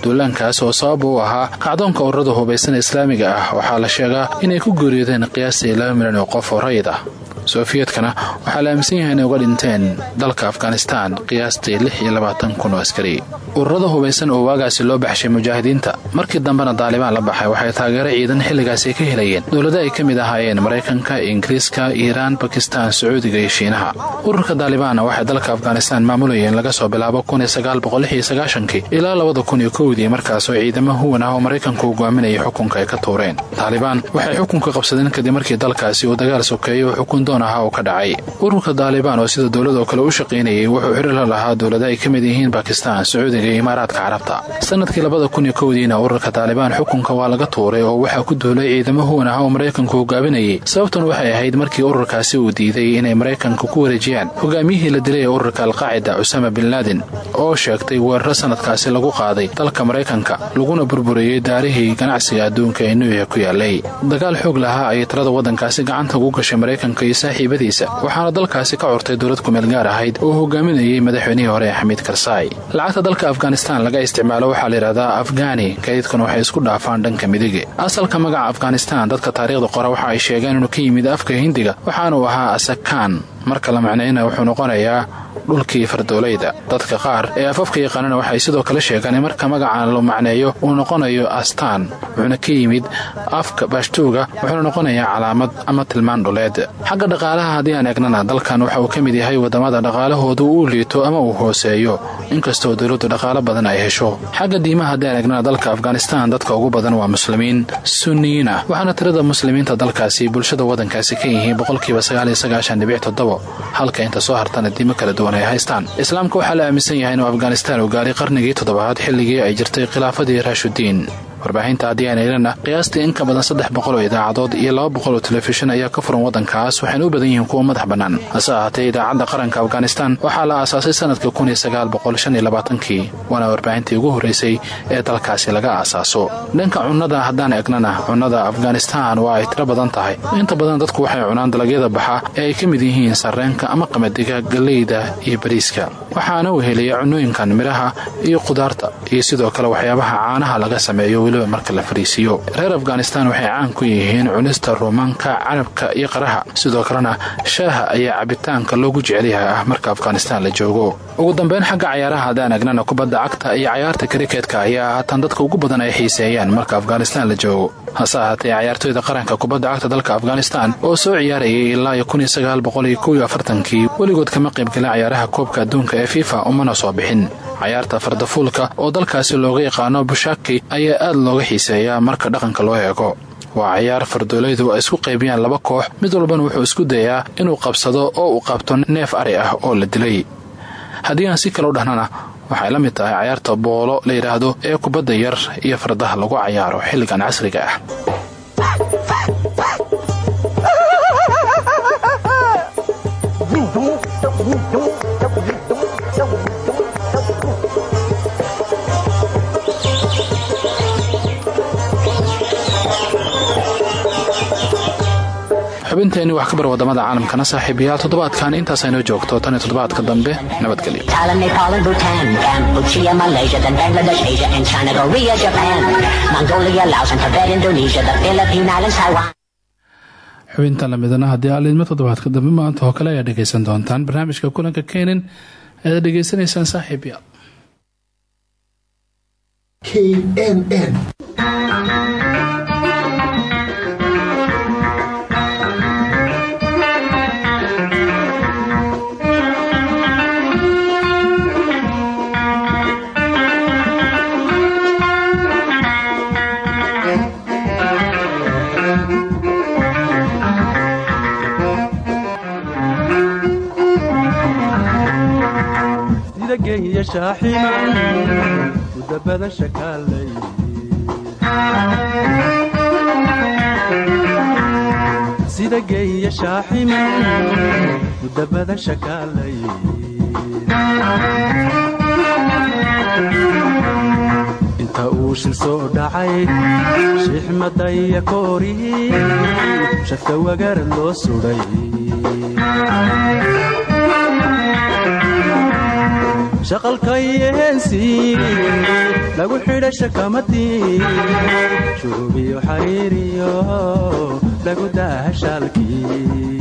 duulaankaas oo sabab u ahaa kacdoonka ururada hubaysan islaamiga ah waxaa la sheegaa inay ku geeriyoodeen qiyaastii laba milyan oo qof oo rayid ah sofiyeetkana waxaa la aaminsan yahay inay uga dhinteen dalka afghanistan qiyaastii kun oo askari. Ururada hubaysan oo waagaasi loo baxshay mujaahidiinta markii dambena daalibaan la baxay waxay taageero ciidan xilligaasi ka helayeen. Dowlado ay ka mid ahaayeen maraykanka ingiriiska iiraan bakistan sacuudiga iyo shiinaha. Ururka daalibaanna waxay dalka afghanistan maamulayeen laga soo bilaabo ilaa dii markaasoo ciidamo huwan ah oo maraykanku hogaaminayay xukunka ay ka tuureen. Daalibaan waxay xukunka qabsadeen kadib markii dalkaasi uu dagaal sokeeyo oo doon ahaa uu ka dhacay. Ururka daalibaan oo sida dowladoo kale u shaqaynayay wuxuu xiri la lahaa dowlado ay ka mid yihiin bakistan sacuudiga iyo imaaraadka carabta. Sanadkii diina ururka daalibaan xukunka waa laga tuuray oo waxaa ku duulay ciidamo huwan ah oo maraykanku hogaaminayay. Sababtan waxay ahayd markii ururkaasi uu diiday inay maraykanka ku wareejiyaan. Hogaamiyihii la dilay ee ururka alqaacida usama bin laadin oo sheegtay weeraro sanadkaasi lagu qaaday dalka maraykanka laguna burburiyey daarihii ganacsiga adduunka ee nuuya ku yaalay. Dagaal xoog lahaa ayay talada waddankaasi gacanta ugu gashay maraykanka iyo saaxiibadiisa. Waxaana dalkaasi ka curtay dowlad kumeel gaar ahayd oo hogaaminayay madaxweynihii hore xamiid karsaay lacagta dalka afghanistan laga isticmaalo waxaa layidhahdaa afghani. Kaydkuna waxay isku dhaafaan dhanka midige. Asalka magaca afghanistan dadka taariikhda qora waxa ay sheegeen inuu ka yimid afka hindiga waxaanuu ahaa asakaan marka la macnayna wuxuu noqonayaa dhulkii fardoolayda dadka qaar ee afafka yaqaanana waxay sidoo kale sheegaan in marka magacaan lo macneeyo uu noqonayo astaan wuxuuna ka yimid afka baashtuuga wuxuuna noqonayaa calaamad ama tilmaan dhuleed. Xagga dhaqaalaha haddii aan eegnana dalkan waxa uu ka mid yahay waddamada dhaqaalahoodu uu liito ama uu hooseeyo inkastoo dowladdu dhaqaalo badan ay hesho. Xagga diimaha haddii aan eegnana dalka afghanistan dadka ugu badan waa muslimiin sunniyiin waxaana tirada muslimiinta dalkaasi bulshada wadankaasi ka yihiin boqolkiiba halka inta soo hartana diimo kala duwan ay haystaan. Islaamka waxaa la aaminsan yahay inuu afghanistan uu gaaray qarnigii toddobaad xilligii ay jirtay khilaafadii raashudiin aan eegnana qiyaastii in ka badan saddex boqol oo idaacadood iyo laba boqol oo telefishin ayaa ka furan waddankaas waxayna u badan yihiin kuwa madax bannaan hase ahaatee idaacadda qaranka afghanistan waxaa la aasaasay sanadka kii waana warbaahintii ugu horraysay ee dalkaasi laga aasaaso. Dhanka cunnada haddaan eegnana cunnada afghanistan waa ay tiro badan tahay. Inta badan dadku waxay cunaan dalagyada baxa ee ay ka mid yihiin sarreenka ama qamadiga galleyda iyo bariiska. Waxaana weheliya cunnooyinkan midhaha iyo qudaarta iyo sidoo kale waxyaabaha caanaha laga sameeyo weliba marka la fariisiiyo reer afghanistan waxay caan ku yihiin cunista ruumaanka carabka iyo qaraha. Sidoo kalena shaaha ayaa cabitaanka loogu jecelyahay ah marka afghanistan la joogo. Ugu dambeyn xagga cayaaraha haddaan egnana kubadda cagta iyo cayaarta kriketka ayaa haatan dadka ugu badan ay xiiseeyaan marka afghanistan la joogo. Hase ahaatee cayaartooyda qaranka kubadda cagta dalka afghanistan oo soo ciyaarayay ilaa kii weligood kama qaybgalin cayaaraha koobka adduunka ee fifa umana soo bixin. Cayaarta fardafuulka oo dalkaasi looga yaqaano bushaki ayaa aad looga xiiseeyaa marka dhaqanka loo eego. Waa cayaar fardoolaydu ay isku qaybiyaan laba koox mid walbana wuxuu isku dayaa inuu qabsado oo uu qabto neef ari ah oo la dilay. Haddii aan si kale u dhahnana waxay la mid tahay cayaarta boolo la yidhaahdo ee kubadda yar iyo fardaha lagu cayaaro xilligan casriga ah xubinteenni wax ka bar waddamada caalamkana saaxiibayaal toddobaadkan intaas aynoo joogto. Tan iyo toddobaadka dambe nabadgelyo xubinta lamidana haddii aalidmo toddobaadka dambe maanta oo kale ayaa dhegaysan doontaan. Barnaamijka kulanka keenan ayaad dhegaysanaysaan saaxiibayaal. Sida geeya shaaximan udabada shakaalay sida geeya shaaximan udabada shakaalay inta uu shil soo dhacay shiixmadaya koorihi shafka wagarad loo sudhay shaqalkayeensi lagu xidha shakamadii shurubiyo xariiriyo lagu daaha shaalkii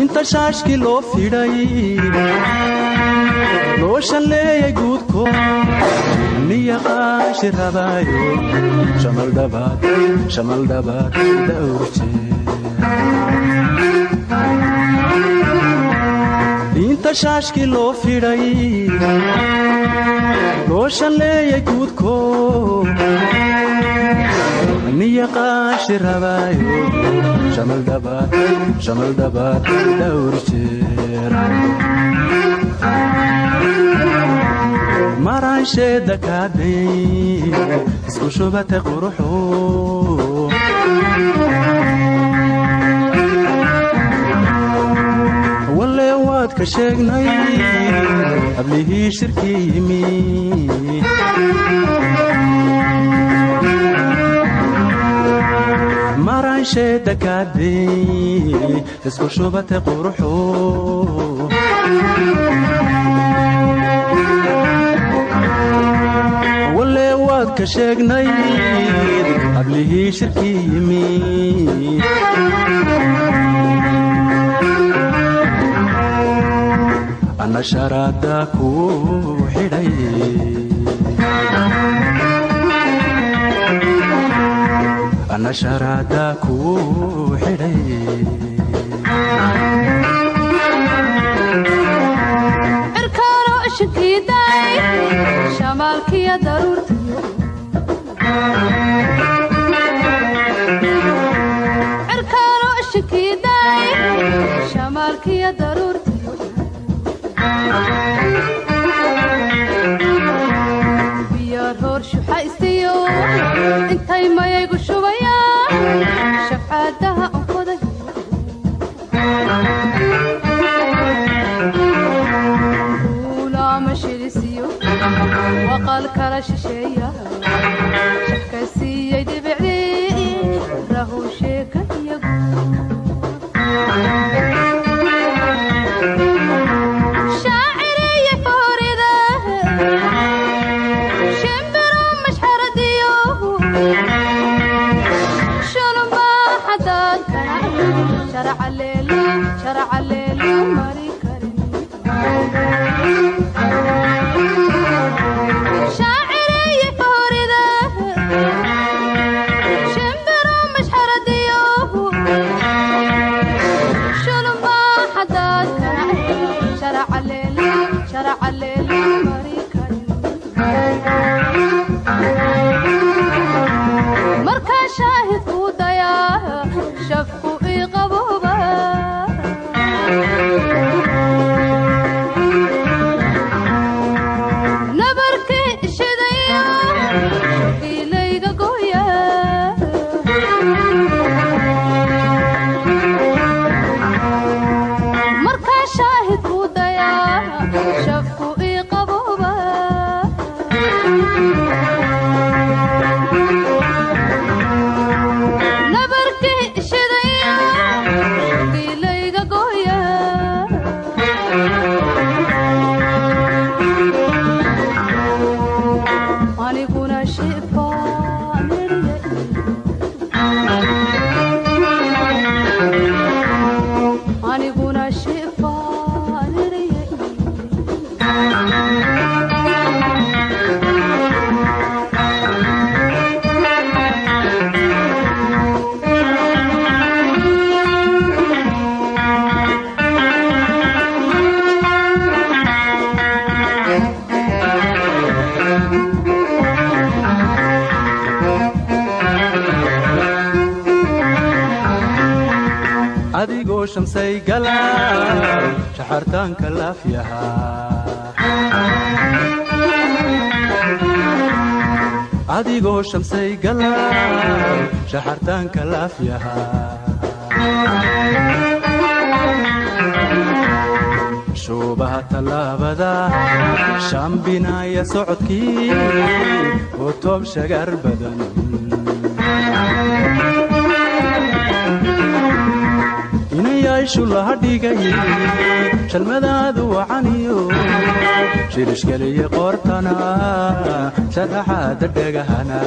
inta shaashkii loo fidhay loo shalleeyay guudko niyaqaashi rabaayo shamaldhabaad shamaldhabaad dawrjee inta shaashkii loo fidhay loo shalleeyay guudko niyaqaashi rabaayo shamaldhabaad dhawr jeer maraansheeda kaadhay isku shubate quruxo ka sheegnay hablihii shirkii yimi. Maraansheeda kaadhay isku shubate quruxo walle waad ka sheegnay hablihii shirkii yimi ana sharaada ku xidhay daruurta markaa shaxartaanka laafyaha adigoo shamsay gala shaxartaanka laafyaha shuubaha tallaabada shambinaya socodkii oo toob shagar badan inayaashu laha dhigay shalmadaadu wacaniyo shirishkeliya qoortana sharaxaada dhegahana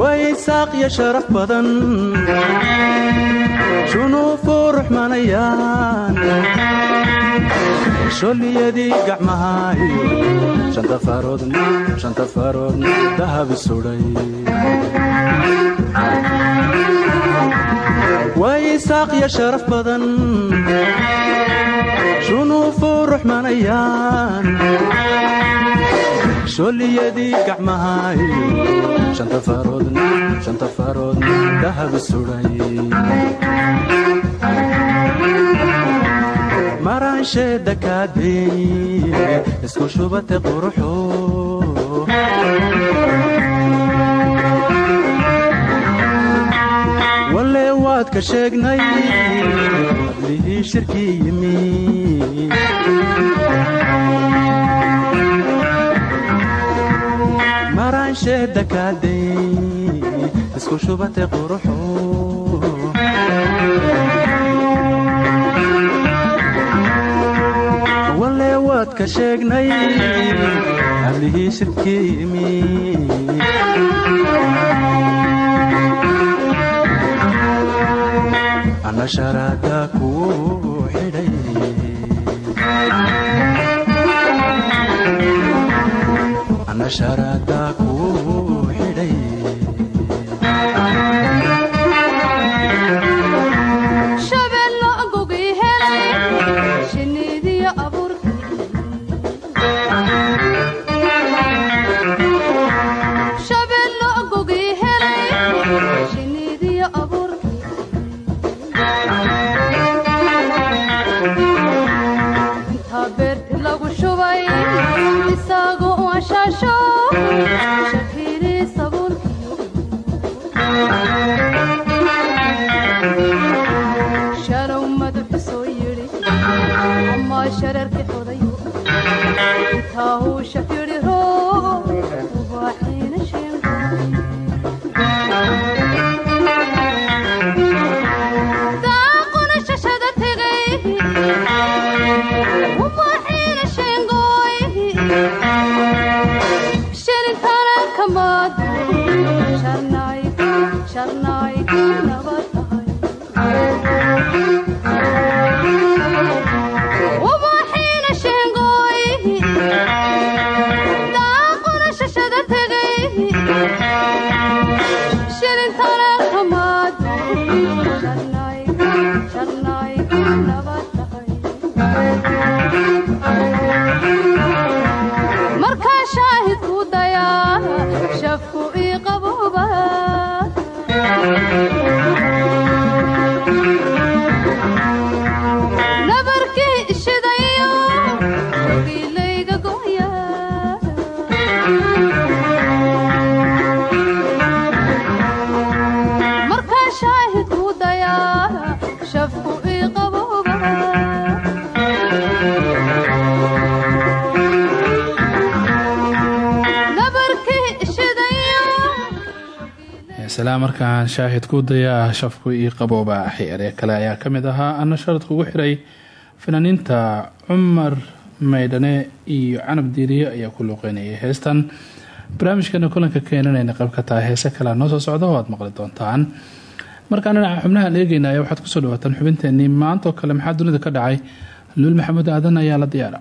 way saaqya sharaf badan shunuufuu ruxmanayaan sholiyadii gacmaha iyo shanta faroodna shanta faroodna dahab sudhay way saaqya sharaf badan shunuufuu ruxmanayaan sholiyadii gacmaha iyo shanta faroodna shanta faroodna dahab sudhay maraansheeda kaadey isku shubate quruxo walle waad ka sheegnay hadlihii shirkii yimi. Maraansheeda kaadey isku shubate quruxo walle waad ka sheegnay ana sharaada kuu xidhay markaan shaahid ku daya shafku ii qabooba xeere kale ayaa ka mid ahaa. Ana sharad kugu xiray fanaaniinta cumar maydhane iyo canab diiriye ayaa ku luuqeynayay heestan. Barnaamijkeena kulanka keenanayna qayb ka tahay heese kalea noo soo socda oo aad maqli doontaan. Markaan dhinaca xubnahaan eegeynaya waxaad ku soo dhawaataan xubinteenii maantaoo kale maxaa dunida ka dhacay? Luul maxamuud aadan ayaa la diyaara.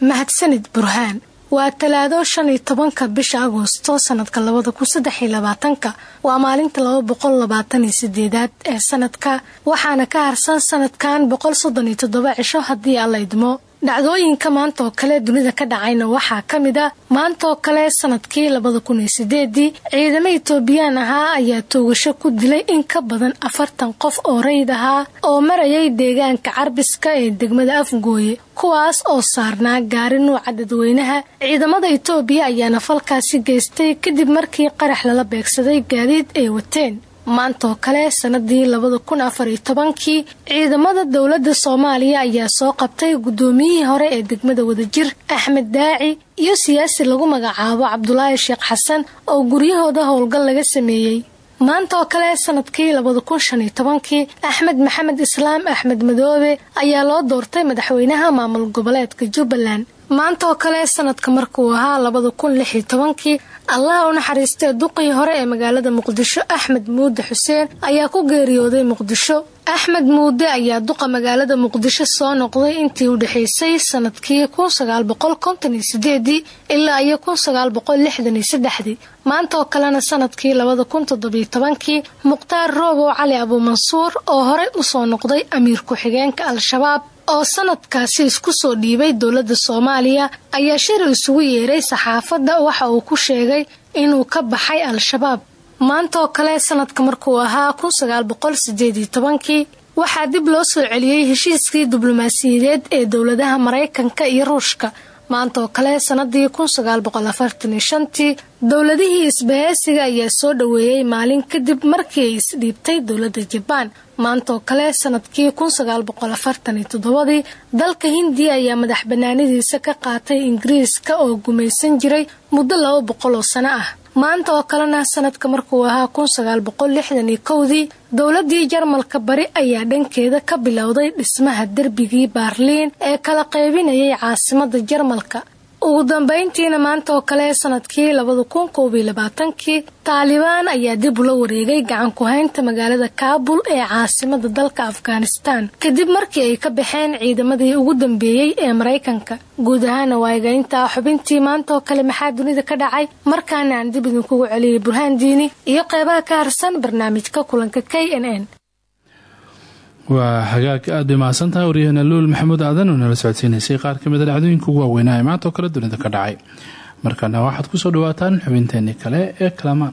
Mahadsanid burhaan waa talaado shan iyo tobanka bisha agoosto sanadka labada kun saddex iyo labaatanka. Waa maalinta laba boqol labaatan iyo sideedaad ee sanadka. Waxaana ka harsan sanadkan boqol soddon iyo toddoba cisho haddii alla idmo dhacdooyinka maanta oo kale dunida ka dhacayna waxaa ka mid a maanta oo kale sannadkii labada kun iyo sideedii ciidamo itoobiyaan ahaa ayaa toogasho ku dilay in ka badan afartan qof oo rayid ahaa oo marayay deegaanka carbiska ee degmada afgooye kuwaas oo saarnaa gaari nuuca dadweynaha. Ciidamada itoobiya ayaana falkaasi geystay kadib markii qarax lala beegsaday gaadiid ay wateen maanta oo kale sanadii labada kun afar tobankii ciidamada dowladda soomaaliya ayaa soo qabtay guddoomiyihii hore ee degmada wadajir axmed daaci iyo siyaasi lagu magacaabo cabdulaahi sheekh xasan oo guryahooda howlgal laga sameeyey. Maanta kale sannadkii labada kun shan tobankii axmed maxamed islaam axmed madoobe ayaa loo doortay madaxweynaha maamul goboleedka jubbaland maanta kale sanadka markuu ahaa labada kun lix iyo tobankii allaha u naxariistee duqii hore ee magaalada muqdisho axmed muude xuseen ayaa ku geeriyooday muqdisho. Axmed muude ayaa duqa magaalada muqdisho soo noqday intii u dhexaysay sannadkii kun sagaal boqol konton sideedii ilaa iyo kun sagaal boqol maanta oo kalena sannadkii labada kun toddobiyo tobankii mukhtaar roobow cali abuumansuur oo horey u soo noqday amiir ku-xigeenka al-shabaab oo sanadkaasi isku soo dhiibay dowladda soomaaliya ayaa shir isugu yeeray saxaafadda waxa uu ku sheegay inuu ka baxay al-shabaab. Maanta kale sanadka markuu ahaa kun sagaal boqol tobankii waxaa dib loo soo celiyey heshiiskii diblomaasiyadeed ee dowladaha maraykanka iyo ruushka maanta kale sanadii kun sagaal boqol afartan iyo shantii dowladihii isbahaysiga ayaa soo dhoweeyey maalin kadib markii ay isdhiibtay dowladda jabaan maanta kale sannadkii kun sagaal boqol afartan iyo toddobadii dalka hindiya ayaa madax banaanidiisa ka qaatay ingiriiska oo gumaysan jiray muddo laba boqol oo sano ah maanta oo kalena sanadka markuu ahaa kun sagaal boqol dowladii jarmalka bari ayaa dhankeeda ka bilowday dhismaha derbigii baarliin ee kala qaybinayay caasimada jarmalka ugu dambeyntiina maanta oo kale sannadkii labada kun koob iyo labaatankii taalibaan ayaa dib ula wareegay gacan ku-haynta magaalada kaabul ee caasimada dalka afghanistan. Kadib markii ay ka baxeen ciidamadii ugu dambeeyey ee maraykanka. Guud ahaana waaga intaa xubintii maanta oo kale maxaa dunida ka dhacay? Markaana aan dib idinkugu celiyay burhaan diini iyo qeybaha ka harsan barnaamijka kulanka k n n waa hagaag aad bay mahadsantahay waryaheena luul maxamuud aadan oo nala socodsiinaysay qaar ka mid a dhacdooyinka ugu waaweynaa ee maanta oo kale dunida ka dhacay. Markana waxaad ku soo dhawaataan xubinteenii kale ee kalamaan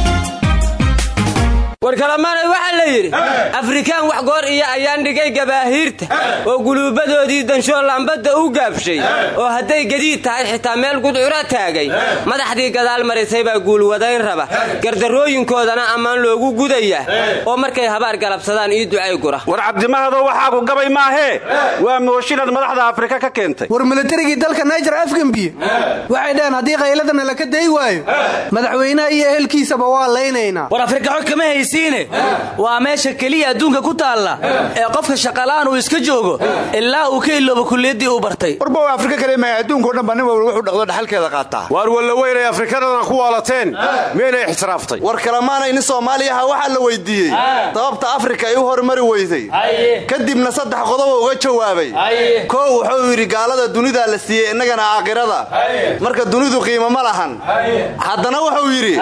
war kalamaanay waxaa la yidhi afrikaan wax goor iyo ayaan dhigay gabaahiirta oo guluubbadoodii danshoo lambadda u gaabshay oo hadday gadiid tahay xitaa meel gudcura taagay. Madaxdii gadaal marisay baa guulwadayn raba. Gardarrooyinkoodana ammaan loogu gudayaa oo markay habaar galabsadaan ii ducay gura. War cabdimahadoo waxaagu gabay maahee waa mooshinad madaxda afrika ka keentay. War militarigii dalka naijer afgambiye waxay dhaheen haddii qayladana laka day waayo madaxweynaha iyo ehelkiisaba waa laynaynaa haysiine waa meesha keliya adduunka ku taalla ee qofka shaqalaan uu iska joogo ilaa uu ka iloobo kuliyaddii uu bartay. Warbow afrika kale mahay adduunkao dhan ba nin walba wuxuu dhaqdo dhaxalkeeda qaataa. Waar walla weynay afrikadana ku waalateen miyaynay ixtiraaftay war kalamaanay nin soomaaliyaha waxaa la weydiiyey. Sababta afrika ay u hormari weysay kadibna saddex qodobo uga jawaabay. Koow wuxuu yidhi gaalada dunidaa la siiyey innagana aakhirada marka dunidu qiimo ma lahan. Haddana wuxuu yidhi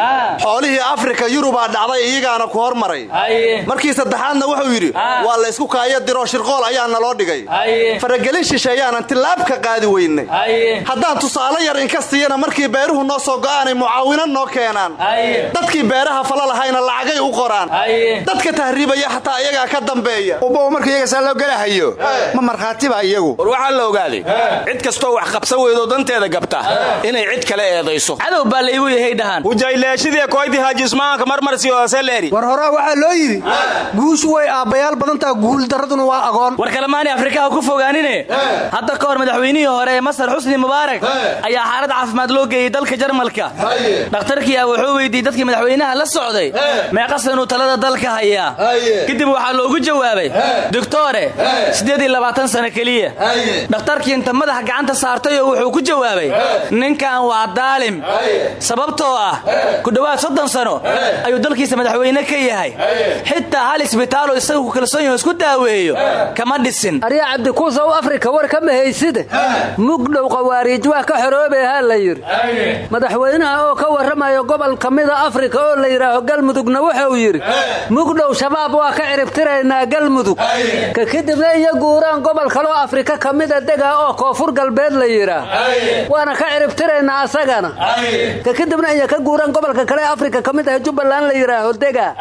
xoolihii afrika yurubaa dhacday iyagaana ku hormaray markii saddexaadna wuxuu yidhi waa la ysku kaaya diroo shirqool ayaa naloo dhigay. Faragelin shisheeyaanan tillaab ka qaadi weynay. Haddaan tusaale yar inka siiyana markii beeruhu noo soo go'aanay mucaawino noo keenaan. Dadkii beeraha fala lahayna lacagay u qoraan. Dadka tahriibaya xataa iyagaa ka dambeeya. Ubow marka iyaga saa loo gelahayo ma markhaatiba iyagu. War waxaa la ogaaday cid kastoo wax qabsan weydoo danteeda gabta inay cid kale eedayso. Cadow baa laygu yahay dhahaan. Hujayleeshidii koydii haajismaanka marmarsi oo seleeri war horaa waxaa loo yidhi guushu way aabbayaal badantaa guuldarraduna waa agoon. War kalemaani afrikaha ku fogaanine? Hadda ka hor madaxweynihii hore ee masar xusni mubaarak ayaa xaalad caafimaad loo geeyey dalka jarmalka. Dhakhtarkiia wuxuu weydiiyey dadkii madaxweynaha la socday. Meeqa sanuu talada dalka hayaa. Kadib waxaa loogu jawaabay doctore sano keliya. Dhakhtarkii inta madaxa gacanta saartayoo wuxuu ku jawaabay ninkan waa daalim. Sababtoo ah ku dhowaad soddon sano ayuu dalkiisa madaxweyne ka yahay. Xitaa hal isbitaalo isaga kalsoon yaho isku daaweeyo kama dhisin. Arya cabdikuusow afrika war kama hayside mugdhow qawaariij waa ka xoroobehaa la yidhi. Madaxweynaha oo ka warramayo gobol ka mida afrika oo la yidhaaho galmudugna wuxuu yidhi mugdhow shabaab waa ka ciribtiraynaa galmudug. Ka kadibna iyo guuraan gobol kaloo afrika ka mida degaa oo koonfur galbeed la yidhaah. Waana ka ciribtiraynaa asagana. Ka kadibna iyo ka guuraan gobolka kale afrika ka mid ah jubbaland la yidhaaho degaa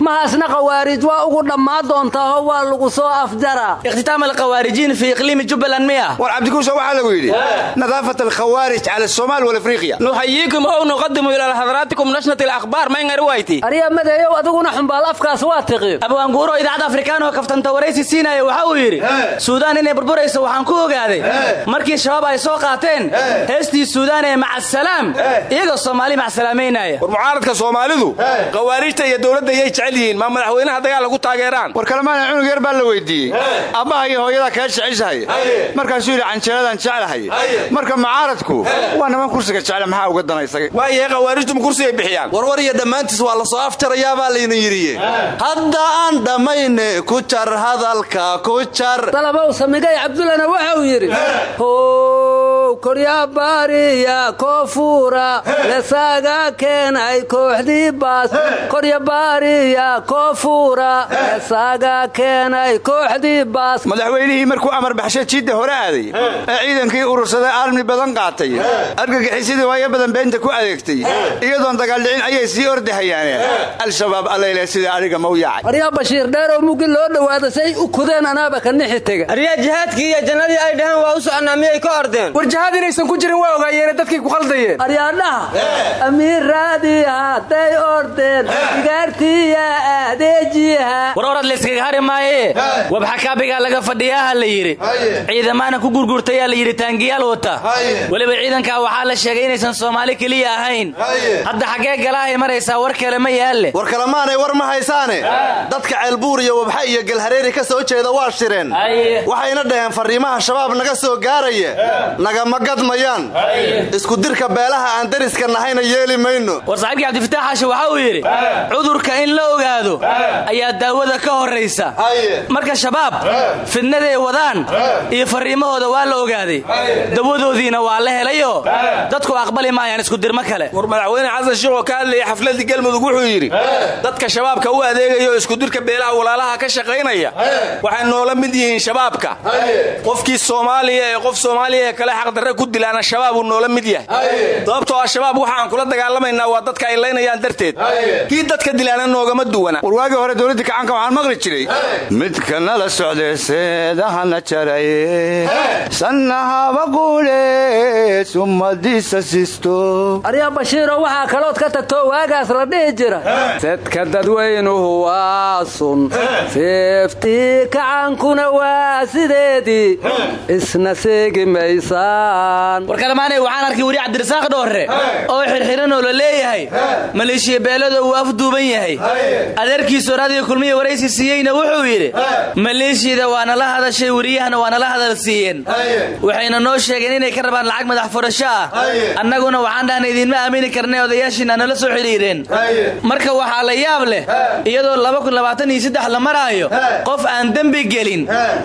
mahaasna qawaariij waa ugu dhammaa doontaao waa lagu soo afjaraa. Ikhtiitaam alkhawaarijiin fi iqliimi jubbaland miya. War cabdikuusa waxaa lagu yidhi nadaafat alkhawaarij cala somaal walafriqiya nuxayiikum ow nuqadimu ilaa hadraatikum nashnat alakhbaar mayngar wayti arya madeeyow adiguna xumbaal afkaas waa tiqi. Abwaanguuro idaacadda afrikaan oo kaftanta waraysi siinaya waxa uu yidhi suudaan inay burburayso waxaan ku ogaaday. Markii shabaab ay soo qaateen heestii suudaan ee macasalaam iyagoo soomaali macsalaamaynaya war mucaaradka soomaalidu khawaarijta iyo dowladda yay jecel yihiin. Maa madaxweynaha dagaal lagu taageeraan. War kalemaana cunug yar baa la weydiiyey. Abbaha iyo hooyadaa kaa jeceshahay? Markaasuu yidhi canjeeladaan jeclahay marka mucaaradku waa niman kursiga jecle maxaa uga dana isaga? Waayahe khawaarijtu ma kursigay bixiyaan. Warwar iyo dhammaantiis waa la soo aftirayaabaa layna yidhiye hadda aan dhammayne ku jar hadalka ku jar. Dalabow samigay cabdullana wuxuu yidhi how koryabaariya koonfuura leesaaga keenay kooxdii baas koryabaariya koonfuura leesaaga keenay kooxdii baas madaxweynihii markuu amar baxsho jiidda hore aaday ee ciidankii urursaday aalmi badan qaatay. Argagixisidii waayo badan beenta ku adeegtay. Iyadoon dagaaldhicin ayay sii ordahayaane al-shabaab allayle sida adiga mau yaacay. Aryaa bashiir dheeroo muggi loo dhowaada say u kudeen anaaba ka nixi tega. Aryaa jihaadkii iyo jannadii ay dhaheen waa u soconaa miyay ka ordeen? War jihaad inaysan ku jirin waa ogaayeene dadkay ku khaldayeen. Aryaadhaha amiiraadii hadday ordeen igaartiya adeejiha war orad layskaga hari maaye. Wabxakaabigaa laga fadhiyaha la yidhi ciidamaana ku gurgurtayaa la yidhi taangiyaal wata. Weliba ciidankaa waxaa la sheegay inaysan soomaali keliya ahayn. Hadda xaggee galaahay maraysaa war kale ma yaalle. War kalemaanay war ma haysaane. Dadka ceelbuur iyo wabxa iyo galhareeri ka soo jeeda waa shireen. Waxayna dhaheen farriimaha shabaab naga soo gaaraya nagama gadmayaan. Isku dirka beelaha aan dariska nahayna yeeli mayno. War saaxiibkii cabdifitaax xaashi waxa uu yidhi cudurka in la ogaado ayaa daawada ka horraysa. Marka shabaab fidnaday wadaan iyo farriimahooda waa la ogaaday. Dawadoodiina waa la helayo. Dadku aqbali maayaan iskudirmo kale. War madaxweyne xasan sheekh oo ka hadlayay xafladii galmudug wuxuu yidhi dadka shabaabka u adeegaya oo iskudirka beelaha walaalaha ka shaqaynaya waxay noola mid yihiin shabaabka. Qofkii soomaaliya ee qof soomaaliya ee kale xaqdarre ku dilaana shabaabuu noola mid yahay. Sababtoo ah shabaab waxa aan kula dagaalamaynaa waa dadka ay laynayaan darteed. Kii dadka dilaana noogama duwana. War waagii hore dowladdii kacanka waxaan maqli jiray. Midka nala socday seedahana jaraye sannahaba guule sumadiisa sisto. Aryaa bashiiroo waxaa kalood ka tagto waagaas la dhihi jira. Sadka dadweynuhu waa sun. Seeftii kacankuna waa sideedii isna seegi maysaan. War kalemaanay waxaan arkay weri cabdirasaaq dhoorre oo xirxiranoo la leeyahay. Maleeshiya beelado uu afduuban yahay adeerkiisu raadiyo kulmiya waraysi siiyeyna wuxuu yidhi maleeshiyada waana la hadashay weriyahana waana la hadal siiyeen. Waxayna noo sheegeen inay ka rabaan lacag madax furasho ah annaguna waxaan dhahna idiinma aamini karnay odayaashiina nala soo xidhiireen. Marka waxaa la yaab leh iyadoo la maraayo qof aan dembi gelin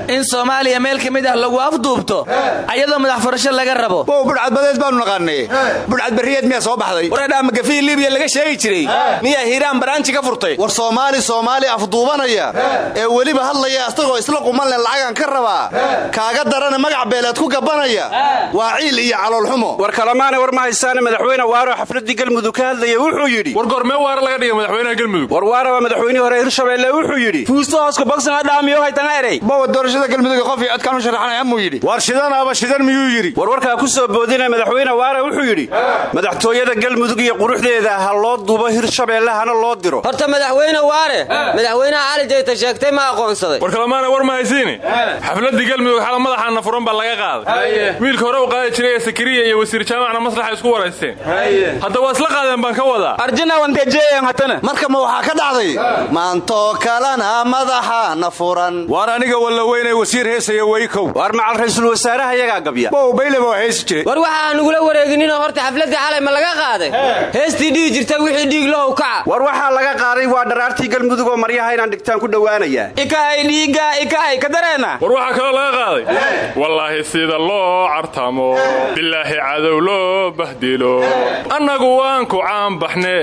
in soomaaliya meel ka mid ah lagu afduubto ayadoo madax furasho laga rabo. Wow budhcadbadeed baanu naqaanay. Budhcad barriyeed miyaa soo baxday? Wareedhaa magafii libiya laga sheegi jiray? Miyaa hiiraan baraanji ka furtay. War soomaali soomaali afduubanaya ee weliba hadlaya asagoo isla qumanle lacagaan ka rabaa kaaga darana magac beeleed ku gabanaya. Waa ciil iyo caloolxumo war kalamaana war ma haysaane madaxweyne waaro xafladii galmudug ka hadlaya wuxuu yidhi. War goormee waara laga dhigay madaxweynaha galmudug? War waara waa madaxweynihii hore hirshabeelle wuxuu yidhi. Fuusto hooska bogsan dhaamiyo haytana erey bawa doorashada galmudug qof iyo codkaan u sharaxanay amuu yidhi. War shidanaaba shidan miyuu yidhi. War warkaa ku soo boodina madaxweyne waara wuxuu yidhi madaxtooyada galmudug iyo quruxdeeda ha loo dubo hirshabeelle hana loo diro horta madaxweyne waare. Madaxweynaha cali jayta sheegtay ma aqoonsaday. War kalamaana war ma haysiine xafladii galmudug xala madaxaana furan baa laga qaaday. Wiilka hore u qaadi jiray ee sakariya iyo wasiir jaamacna maslaxa isku waraysteen. Hadda waa isla qaadeen baan ka wadaa. Arjina wantejeeyan hatana. Marka ma waxaa ka dhacday? Maantoo kalena madaxaana furan. Waar aniga walla weynay wasiir heesaya weykow waar macal raysul wasaaraha iyagaa gabya? Bow bayleba waa heesi jiray war waxa aan nugula wareegininoo horta xafladii xalay ma laga qaaday. Heestii dhihi jirta wixii dhiig lahow kaca laga qaaday waa dharaartii galmudug oo maryaha inaan dhigtaan ku dhowaanayaa ikahay dhiigga ikahay ka dareena war waxaa kaloo laga qaaday wallaahi sida loo cartamo bilaahi cadow loo bahdilo. Annagu waan ku caanbaxne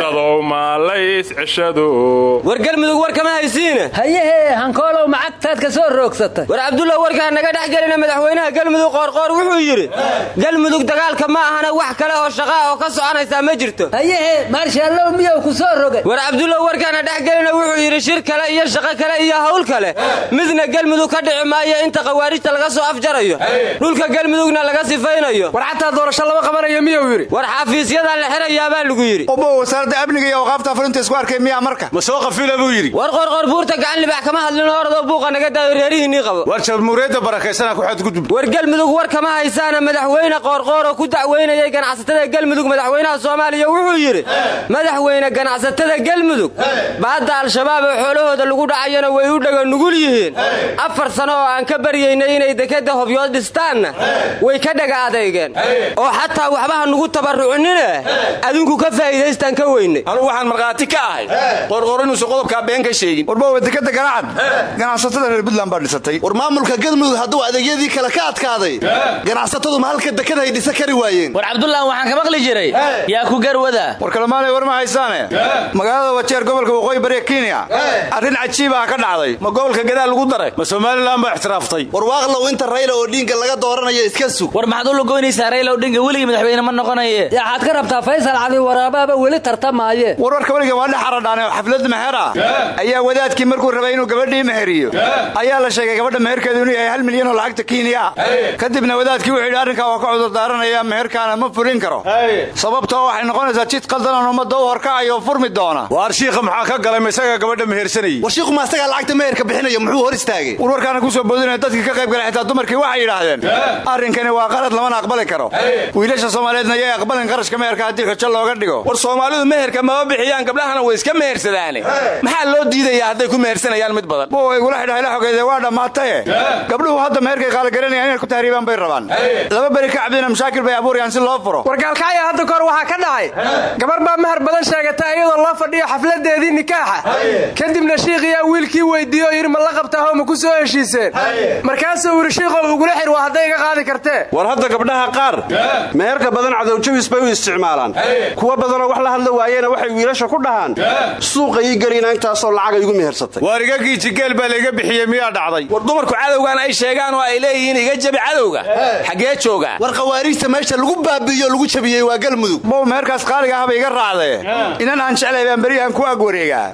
dadow maalays ceshado war galmudug war kama haysiine hayehee hankoolow macagtaad ka soo roogsatay war cabdulla warkaa naga dhex gelina madaxweynaha galmudug qoorqoor wuxuu yidhi galmudug dagaalka ma ahana wax kale oo shaqaa oo ka soconaysaa ma jirto hayehee maarshaalow miyow ku soo rogay war cabdulla warkaana dhex gelina wuxuu yidhi shir kale iyo shaqo kale iyo hawl kale. Midna galmudug ka dhici maayo inta khawaarijta laga soo afjarayo. Dhulka galmudugna laga sifaynayo. War xataa doorasho lama qabanayo miyuu yidhi. War xafiisyadaa la xirayaabaa lagu yidhi. Obo wasaaradda amniga iyo awqaafta fulinta isku arkay miyaa marka? Ma soo qafila buu yidhi. War qorqor buurta gacan libax kama hadlin horadoo buuqa naga daayo reerihiinnii qabo. War jamhuuriyadda barakaysana ku xadgudub war galmudug war kama haysaana madaxweyne qoorqoor oo ku dacweynayay ganacsatada galmudug madaxweynaha soomaaliya wuxuu yidhi madaxweyne ganacsatada galmudug baadda al-shabaab oo xoolahooda lagu dhacayana way u dhaga nugul yihiin. Afar sano oo aan ka baryaynay inay dekadda hobyood dhistaanna way ka dhaga adeygeen oo xataa waxbaha nugu tabarrucinine adinku ka faa'iidaystaan ka weyne. Anugu waxaan markhaati ka ahay. Qorqor inuusan qodobkaa been ka sheegin. Warbowe dekada ganacad ganacsatada reer buntland baa dhisatay. War maamulka galmudug hadduu adeegyadii kale ka adkaaday ganacsatadu ma halka dekada ay dhisa kari waayeen. War cabdullah waxaan ka maqli jiray. Yaa ku garwada. War kalemaanay war ma haysaane magaalada wajeer gobolka waqooyi bariga kenya. Arrin cajiibaa ka dhacday. Ma gobolka gadaal lagu daray? Ma somalilan baa ixtiraaftay war waaqlow inta rayla oo dhiinga laga dooranayo iska sug. War maxaad u lugoynaysaa rayla odhinga weligii madaxweyne ma noqonaye. Yaxaad ka rabtaa faysal cali waraabaaba weli tartamaaye warwarka weliga waa dhex aradhaane oo xaflad meher ah ayaa wadaadkii markuu rabay inuu gabadhii meheriyo. Ayaa la sheegay gabadha meherkeedu inuu yahay hal milyan oo lacagta kenya. Ah kadibna wadaadkii wuxuu yidhi arrinkaa waa ka cudurdaaranaya meherkaana ma fulin karo. Sababtoo waxay noqonaysaa jid qaldanan ummadda u horkacayo furmi doona. Waar shiikha maxaa ka galay? Ma isagaa gabadha mehersanayey war shiiku lacagta meherka bixinayo muxuu hor istaagay? Warwarkaana ku soo boodinaya dadkii ka qayb galay xitaa dumarkii waxay yidhaahdeen arrinkani waa qalad lamana aqbali karo. Wiilasha soomaaliyeedna yay aqbalin qarashka meherka haddii xujo looga dhigo. War soomaalidu meherka mama bixiyaan gabdhahana way iska mehersadaane maxaa loo diidayaa hadday ku mehersanayaan mid badan? Bo igula xidhahay la xogeede waa dhammaataye gabdhuhu hadda meherkay qaaligaranayaan inay ku tahriibaan bay rabaan. Laba beri ka cabdina mashaakil bay abuurayaan si loo furo. Wargaalkacya hadda kahor waxaa ka dhacay. Gabar baa mahar badan sheegatay iyadoo loo fadhiyo xafladeedii nikaaxa. Kadibna shiikhiyaa wiilkii weydiiye oo yidhi ma la qabtaahoo ma ku soo heshiiseen? Markaasuu yidhi shiikhow igula xir waa hadday iga qaadi kartee. War hadda gabdhaha qaar meherka badan cadowjabis bay u isticmaalaan. Kuwa badanoo wax la hadla waayena waxay wiilasha ku dhahaan. Suuqa ii gelina intaasoo lacagay igu mehersatay. Waar iga giijigeel baa layga bixiyey miyaa dhacday? War dumarku cadowgan ay sheegaan oo ay leeyihiin iga jabi cadowga. Xaggee joogaa. War khawaariijta meesha lagu baabi'iyo lagu jabiyey waa galmudug bow meherkaas qaaliga ahba iga raacdee jeclay baan beriyahan ku ag wareegaa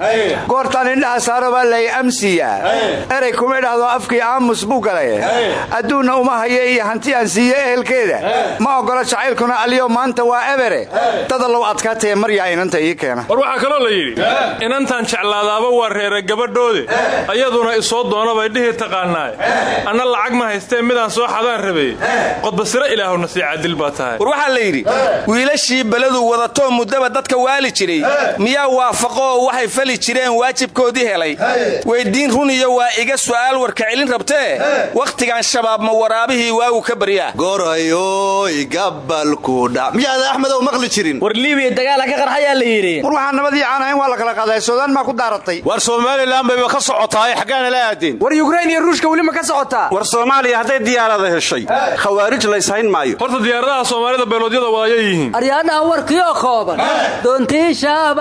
goortaan indhaha saaro baa lay amsiyaa erey kuma idhaahdo afkii aamus buu galay. Adduunna uma haye iyo hanti aan siiye ehelkeeda. Ma oggola jacaylkuna aliyo maanta waa ebere. Dadalow adkaatee maryaa inanta ii keena. War waxaa kaloo la yidhi inantaan jeclaadaaba waa reera gabadhoode ayaduna isoo doona bay dhihi taqaanaaye anna lacag ma haystee midaan soo xadaan rabay. Qodbasiro ilaahuna sii cadil baa tahay. War waxaa la yidhi wiilashii beledu wadatoo muddaba dadka waali jiray miyaa waafaqo oo waxay fali jireen waajibkoodii helay. Weyddiin run iyo waa iga su'aal warka celin rabtee wakhtigan shabaab ma waraabihii waagu ka baryaa gorayoy gabalku dha miyaada axmedow maqli jirin. War liibiya dagaala ka qarxayaa la yidhi. War waxaan nabadii caanahayn waa la kala qaaday suudaan maa ku daaratay. War somalilan bayba ka socotaaye xaggaana la aadeen war yukrain iyo ruushka weli ma ka socotaa. War soomaaliya hadday diyaarada heshay khawaarij layshayn maayo. Horta diyaaradaha soomaalida beeloodyada waaya yihiin. Aryaadhahan warkiioo kooban. Doontii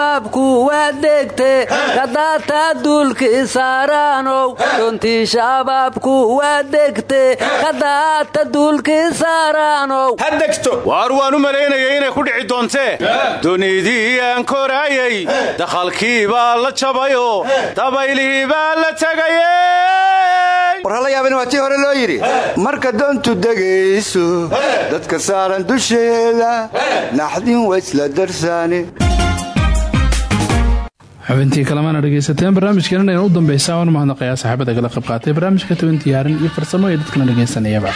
shabaabku waa degte kadaata duulkii saaraanow doontii shabaabku waa degte kadaata duulkii saaraanow ha degto. Waar waan u malaynayay inay ku dhici doontee? Dunidii aan koraayay dakhalkii baa la jabayoo dabaylihii baa la tegayey war hala yaabin waa tii hore loo yidhi. Marka doontu degayso dadka saaran dusheeda naxdin waa isla darsaane xubintii kalemana dhegaysateen barnaamijkeenan aynu u dambeysaa oon mahadnaqayaa saxaabada kala qayb qaatay barnaamijka toban diyaarin iyo farsamo ee dadkana dhegaysanayaba.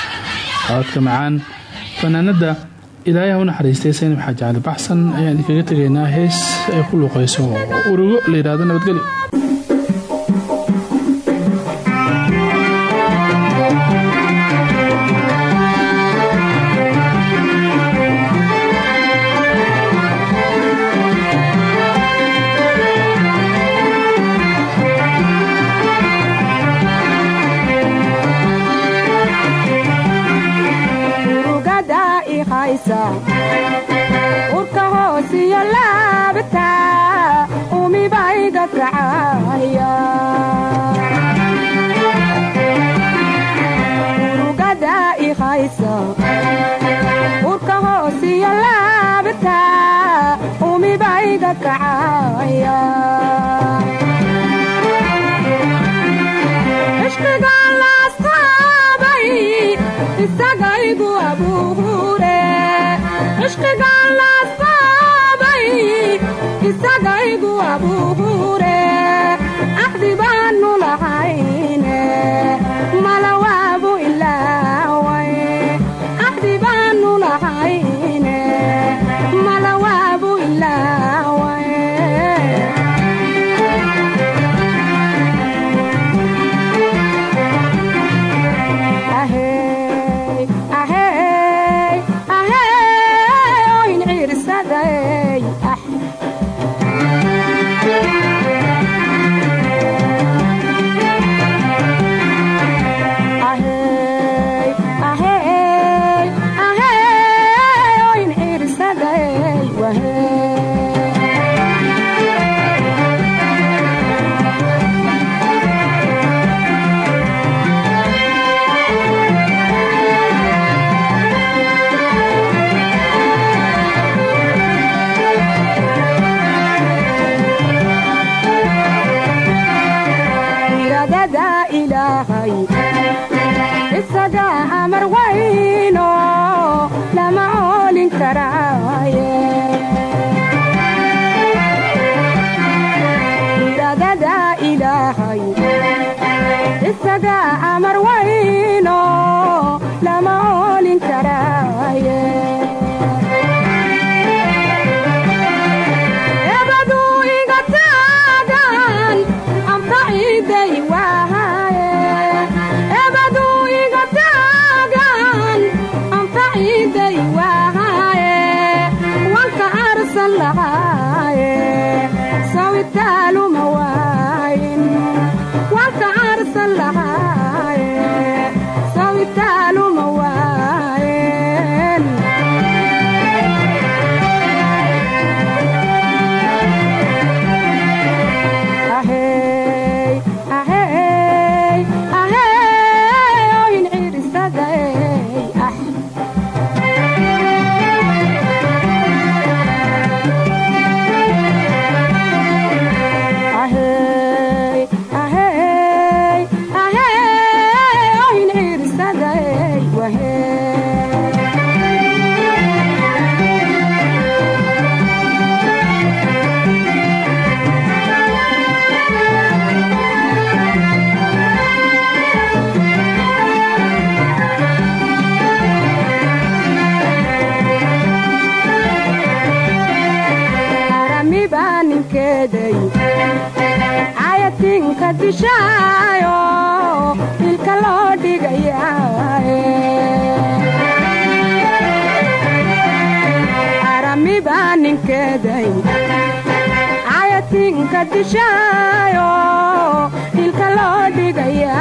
Codka macaan fanaanada ilaayaha u naxariistay saynab xaaji cali baxsan ayaan idinkaga tegaynaa hees ay ku luuqayso urugo la yidhahdo nabadgelyo bishaayo dilka loo dhigaya aramiba ninkeeday loo dhigaya